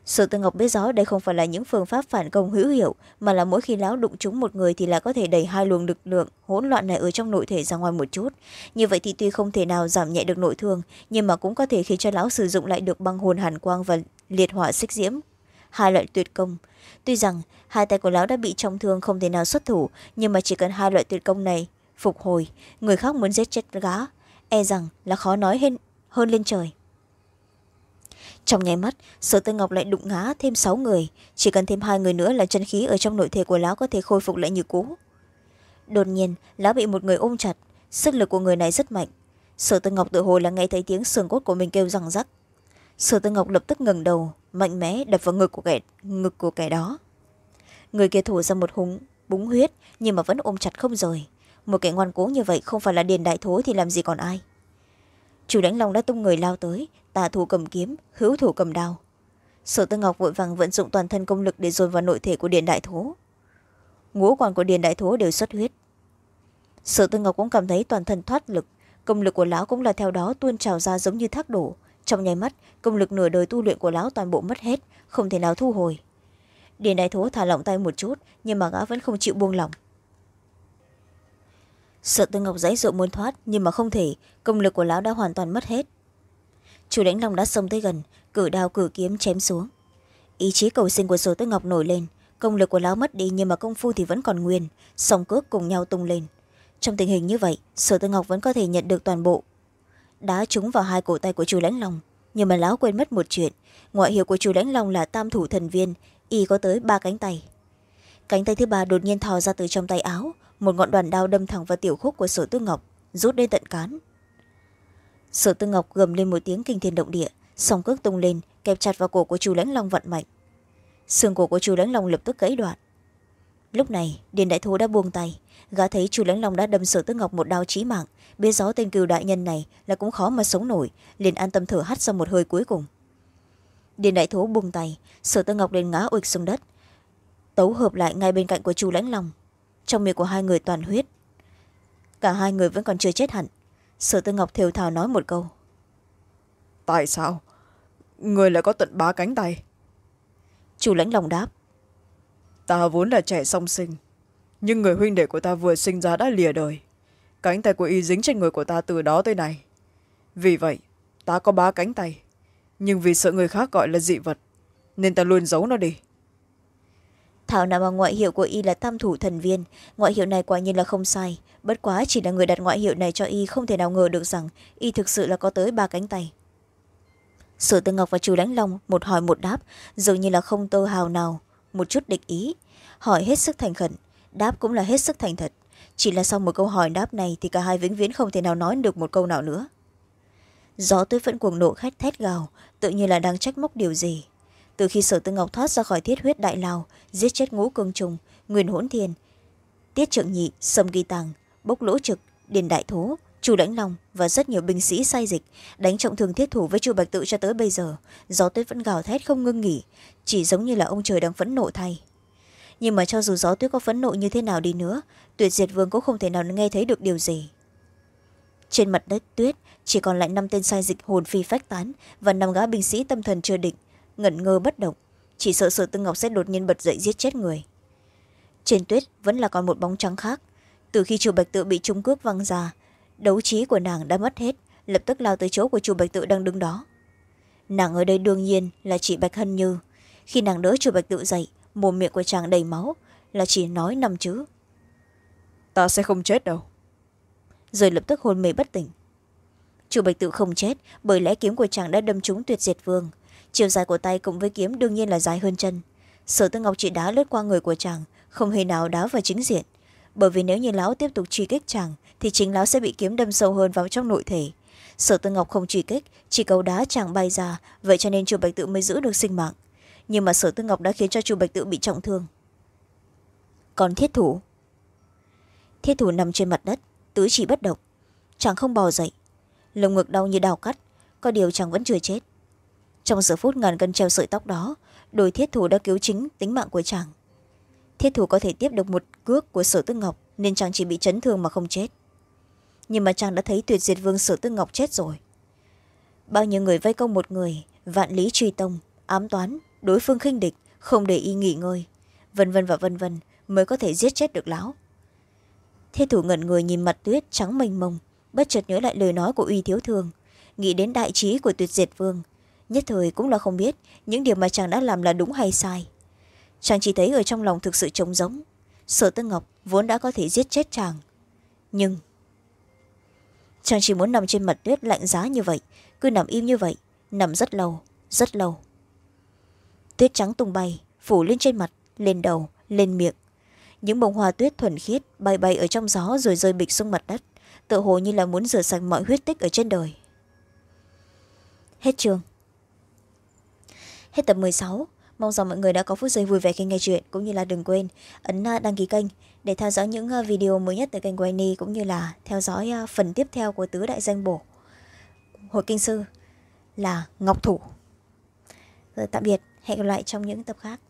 sở tư ngọc biết rõ đây không phải là những phương pháp phản công hữu hiệu mà là mỗi khi lão đụng trúng một người thì là có thể đẩy hai luồng lực lượng hỗn loạn này ở trong nội thể ra ngoài một chút. Như vậy thì tuy không thể nào giảm nhẹ được nội thương nhưng mà cũng có thể khiến cho lão sử dụng lại được băng hồn hàn quang và liệt hỏa xích diễm. Hai loại tuyệt công. Tuy rằng hai tay của lão đã bị trọng thương không thể nào xuất thủ nhưng mà chỉ cần hai loại tuyệt công này phục hồi người khác muốn giết chết gá e rằng là khó nói hơn, hơn lên trời trong nháy mắt sở tư ngọc lại đụng ngã thêm sáu người. Chỉ cần thêm hai người nữa là chân khí ở trong nội thể của lão có thể khôi phục lại như cũ. Đột nhiên lão bị một người ôm chặt. Sức lực của người này rất mạnh. Sở tư ngọc tự hồ là nghe thấy tiếng xương cốt của mình kêu răng rắc. Sở tư ngọc lập tức ngừng đầu mạnh mẽ đập vào ngực của kẻ, ngực của kẻ đó. Người kia thủ ra một húng búng huyết nhưng mà vẫn ôm chặt không rời. Một kẻ ngoan cố như vậy không phải là điền đại thố thì làm gì còn ai. Chủ đánh long đã tung người lao tới tà thủ cầm kiếm, hữu thủ cầm đao. Sở tư ngọc vội vàng vận dụng toàn thân công lực để dồn vào nội thể của điền đại thố. Ngũ quan của điền đại thố đều xuất huyết. Sở tư ngọc cũng cảm thấy toàn thân thoát lực, công lực của lão cũng là theo đó tuôn trào ra giống như thác đổ. Trong nháy mắt, công lực nửa đời tu luyện của lão toàn bộ mất hết, không thể nào thu hồi. Điền đại thố thả lỏng tay một chút, nhưng mà gã vẫn không chịu buông lỏng. Sợ tư ngọc dãy dụ muốn thoát, nhưng mà không thể, công lực của lão đã hoàn toàn mất hết chủ đánh long đã xông tới gần, cử đao cử kiếm chém xuống. Ý chí cầu sinh của sở tư ngọc nổi lên, công lực của lão mất đi nhưng mà công phu thì vẫn còn nguyên, song cước cùng nhau tung lên. Trong tình hình như vậy sở tư ngọc vẫn có thể nhận được toàn bộ. Đá trúng vào hai cổ tay của chủ lãnh long, nhưng mà lão quên mất một chuyện, ngoại hiệu của chủ lãnh long là tam thủ thần viên, y có tới ba cánh tay. Cánh tay thứ ba đột nhiên thò ra từ trong tay áo, một ngọn đoàn đao đâm thẳng vào tiểu khúc của sở tư ngọc, rút đến tận cán sở tư ngọc gầm lên một tiếng kinh thiên động địa, song cước tung lên, kẹp chặt vào cổ của chu lãnh long vận mạnh xương cổ của chu lãnh long lập tức gãy đoạn. Lúc này, điền đại thú đã buông tay, gã thấy chu lãnh long đã đâm sở tư ngọc một đao chí mạng, biết rõ tên cừu đại nhân này là cũng khó mà sống nổi, liền an tâm thở hắt ra một hơi cuối cùng. Điền đại thú buông tay, sở tư ngọc liền ngã uịch xuống đất, tấu hợp lại ngay bên cạnh của chu lãnh long. Trong miệng của hai người toàn huyết. Cả hai người vẫn còn chưa chết hẳn sở tư ngọc thều thào nói một câu. Tại sao? Người lại có tận ba cánh tay. Chủ lãnh lòng đáp. Ta vốn là trẻ song sinh nhưng người huynh đệ của ta vừa sinh ra đã lìa đời. Cánh tay của y dính trên người của ta từ đó tới nay. Vì vậy ta có ba cánh tay nhưng vì sợ người khác gọi là dị vật nên ta luôn giấu nó đi thảo nào mà ngoại hiệu của y là tam thủ thần viên, ngoại hiệu này quả nhiên là không sai. Bất quá chỉ là người đặt ngoại hiệu này cho y không thể nào ngờ được rằng y thực sự là có tới ba cánh tay. Sử tư ngọc và chu đánh long một hỏi một đáp, dường như là không tơ hào nào, một chút địch ý. Hỏi hết sức thành khẩn, đáp cũng là hết sức thành thật. Chỉ là sau một câu hỏi đáp này thì cả hai vĩnh viễn không thể nào nói được một câu nào nữa. Gió tuyết vẫn cuồng nộ khét thét gào, tự như là đang trách móc điều gì? Từ khi sở tư ngọc thoát ra khỏi thiết huyết đại lào, giết chết ngũ cương trùng, nguyên hỗn thiên, tiết trượng nhị, sâm ghi tàng, bốc lỗ trực, điền đại thố, chu lãnh long và rất nhiều binh sĩ sai dịch đánh trọng thương thiết thủ với chu bạch tự cho tới bây giờ. Gió tuyết vẫn gào thét không ngưng nghỉ, chỉ giống như là ông trời đang phẫn nộ thay. Nhưng mà cho dù gió tuyết có phẫn nộ như thế nào đi nữa, tuyệt diệt vương cũng không thể nào nghe thấy được điều gì. Trên mặt đất tuyết, chỉ còn lại năm tên sai dịch hồn phi phách tán và năm gã binh sĩ tâm thần chưa định ngẩn ngơ bất động chỉ sợ sở tư ngọc sẽ đột nhiên bật dậy giết chết người. Trên tuyết vẫn là còn một bóng trắng khác. Từ khi chu bạch tự bị trung cước văng ra đấu trí của nàng đã mất hết lập tức lao tới chỗ của chu bạch tự đang đứng đó. Nàng ở đây đương nhiên là chị bạch hân như. Khi nàng đỡ chu bạch tự dậy mồm miệng của chàng đầy máu là chỉ nói năm chữ. Ta sẽ không chết đâu. Rồi lập tức hôn mê bất tỉnh. Chu bạch tự không chết bởi lẽ kiếm của chàng đã đâm trúng tuyệt diệt vương chiều dài của tay cùng với kiếm đương nhiên là dài hơn chân. Sở tư ngọc chỉ đá lướt qua người của chàng, không hề nào đá vào chính diện. Bởi vì nếu như lão tiếp tục truy kích chàng, thì chính lão sẽ bị kiếm đâm sâu hơn vào trong nội thể. Sở tư ngọc không truy kích, chỉ cầu đá chàng bay ra, vậy cho nên chu bạch tự mới giữ được sinh mạng. Nhưng mà sở tư ngọc đã khiến cho chu bạch tự bị trọng thương. Còn thiết thủ? Thiết thủ nằm trên mặt đất, tứ chỉ bất động. Chàng không bò dậy. Lồng ngực đau như đào cắt, có điều chàng vẫn chưa chết trong giờ phút ngàn cân treo sợi tóc đó, đôi thiết thủ đã cứu chính tính mạng của chàng. Thiết thủ có thể tiếp được một cước của sở tư ngọc, nên chàng chỉ bị chấn thương mà không chết. Nhưng mà chàng đã thấy tuyệt diệt vương sở tư ngọc chết rồi. Bao nhiêu người vây công một người, vạn lý truy tông, ám toán, đối phương khinh địch, không để y nghỉ ngơi, vân vân và vân vân mới có thể giết chết được lão. Thiết thủ ngẩn người nhìn mặt tuyết trắng mênh mông, bất chợt nhớ lại lời nói của uy thiếu thương, nghĩ đến đại trí của tuyệt diệt vương nhất thời cũng là không biết những điều mà chàng đã làm là đúng hay sai. Chàng chỉ thấy ở trong lòng thực sự trống giống sở tư ngọc vốn đã có thể giết chết chàng. Nhưng chàng chỉ muốn nằm trên mặt tuyết lạnh giá như vậy, cứ nằm im như vậy, nằm rất lâu rất lâu. Tuyết trắng tung bay, phủ lên trên mặt, lên đầu, lên miệng. Những bông hoa tuyết thuần khiết bay bay ở trong gió rồi rơi bịch xuống mặt đất, tựa hồ như là muốn rửa sạch mọi huyết tích ở trên đời. Hết trường hết tập sáu. Mong rằng mọi người đã có phút giây vui vẻ khi nghe chuyện, cũng như là đừng quên ấn à, đăng ký kênh để theo dõi những à, video mới nhất từ kênh của Annie, cũng như là theo dõi à, phần tiếp theo của tứ đại danh bổ. Hội kinh sư là ngọc thủ. Rồi tạm biệt, hẹn gặp lại trong những tập khác.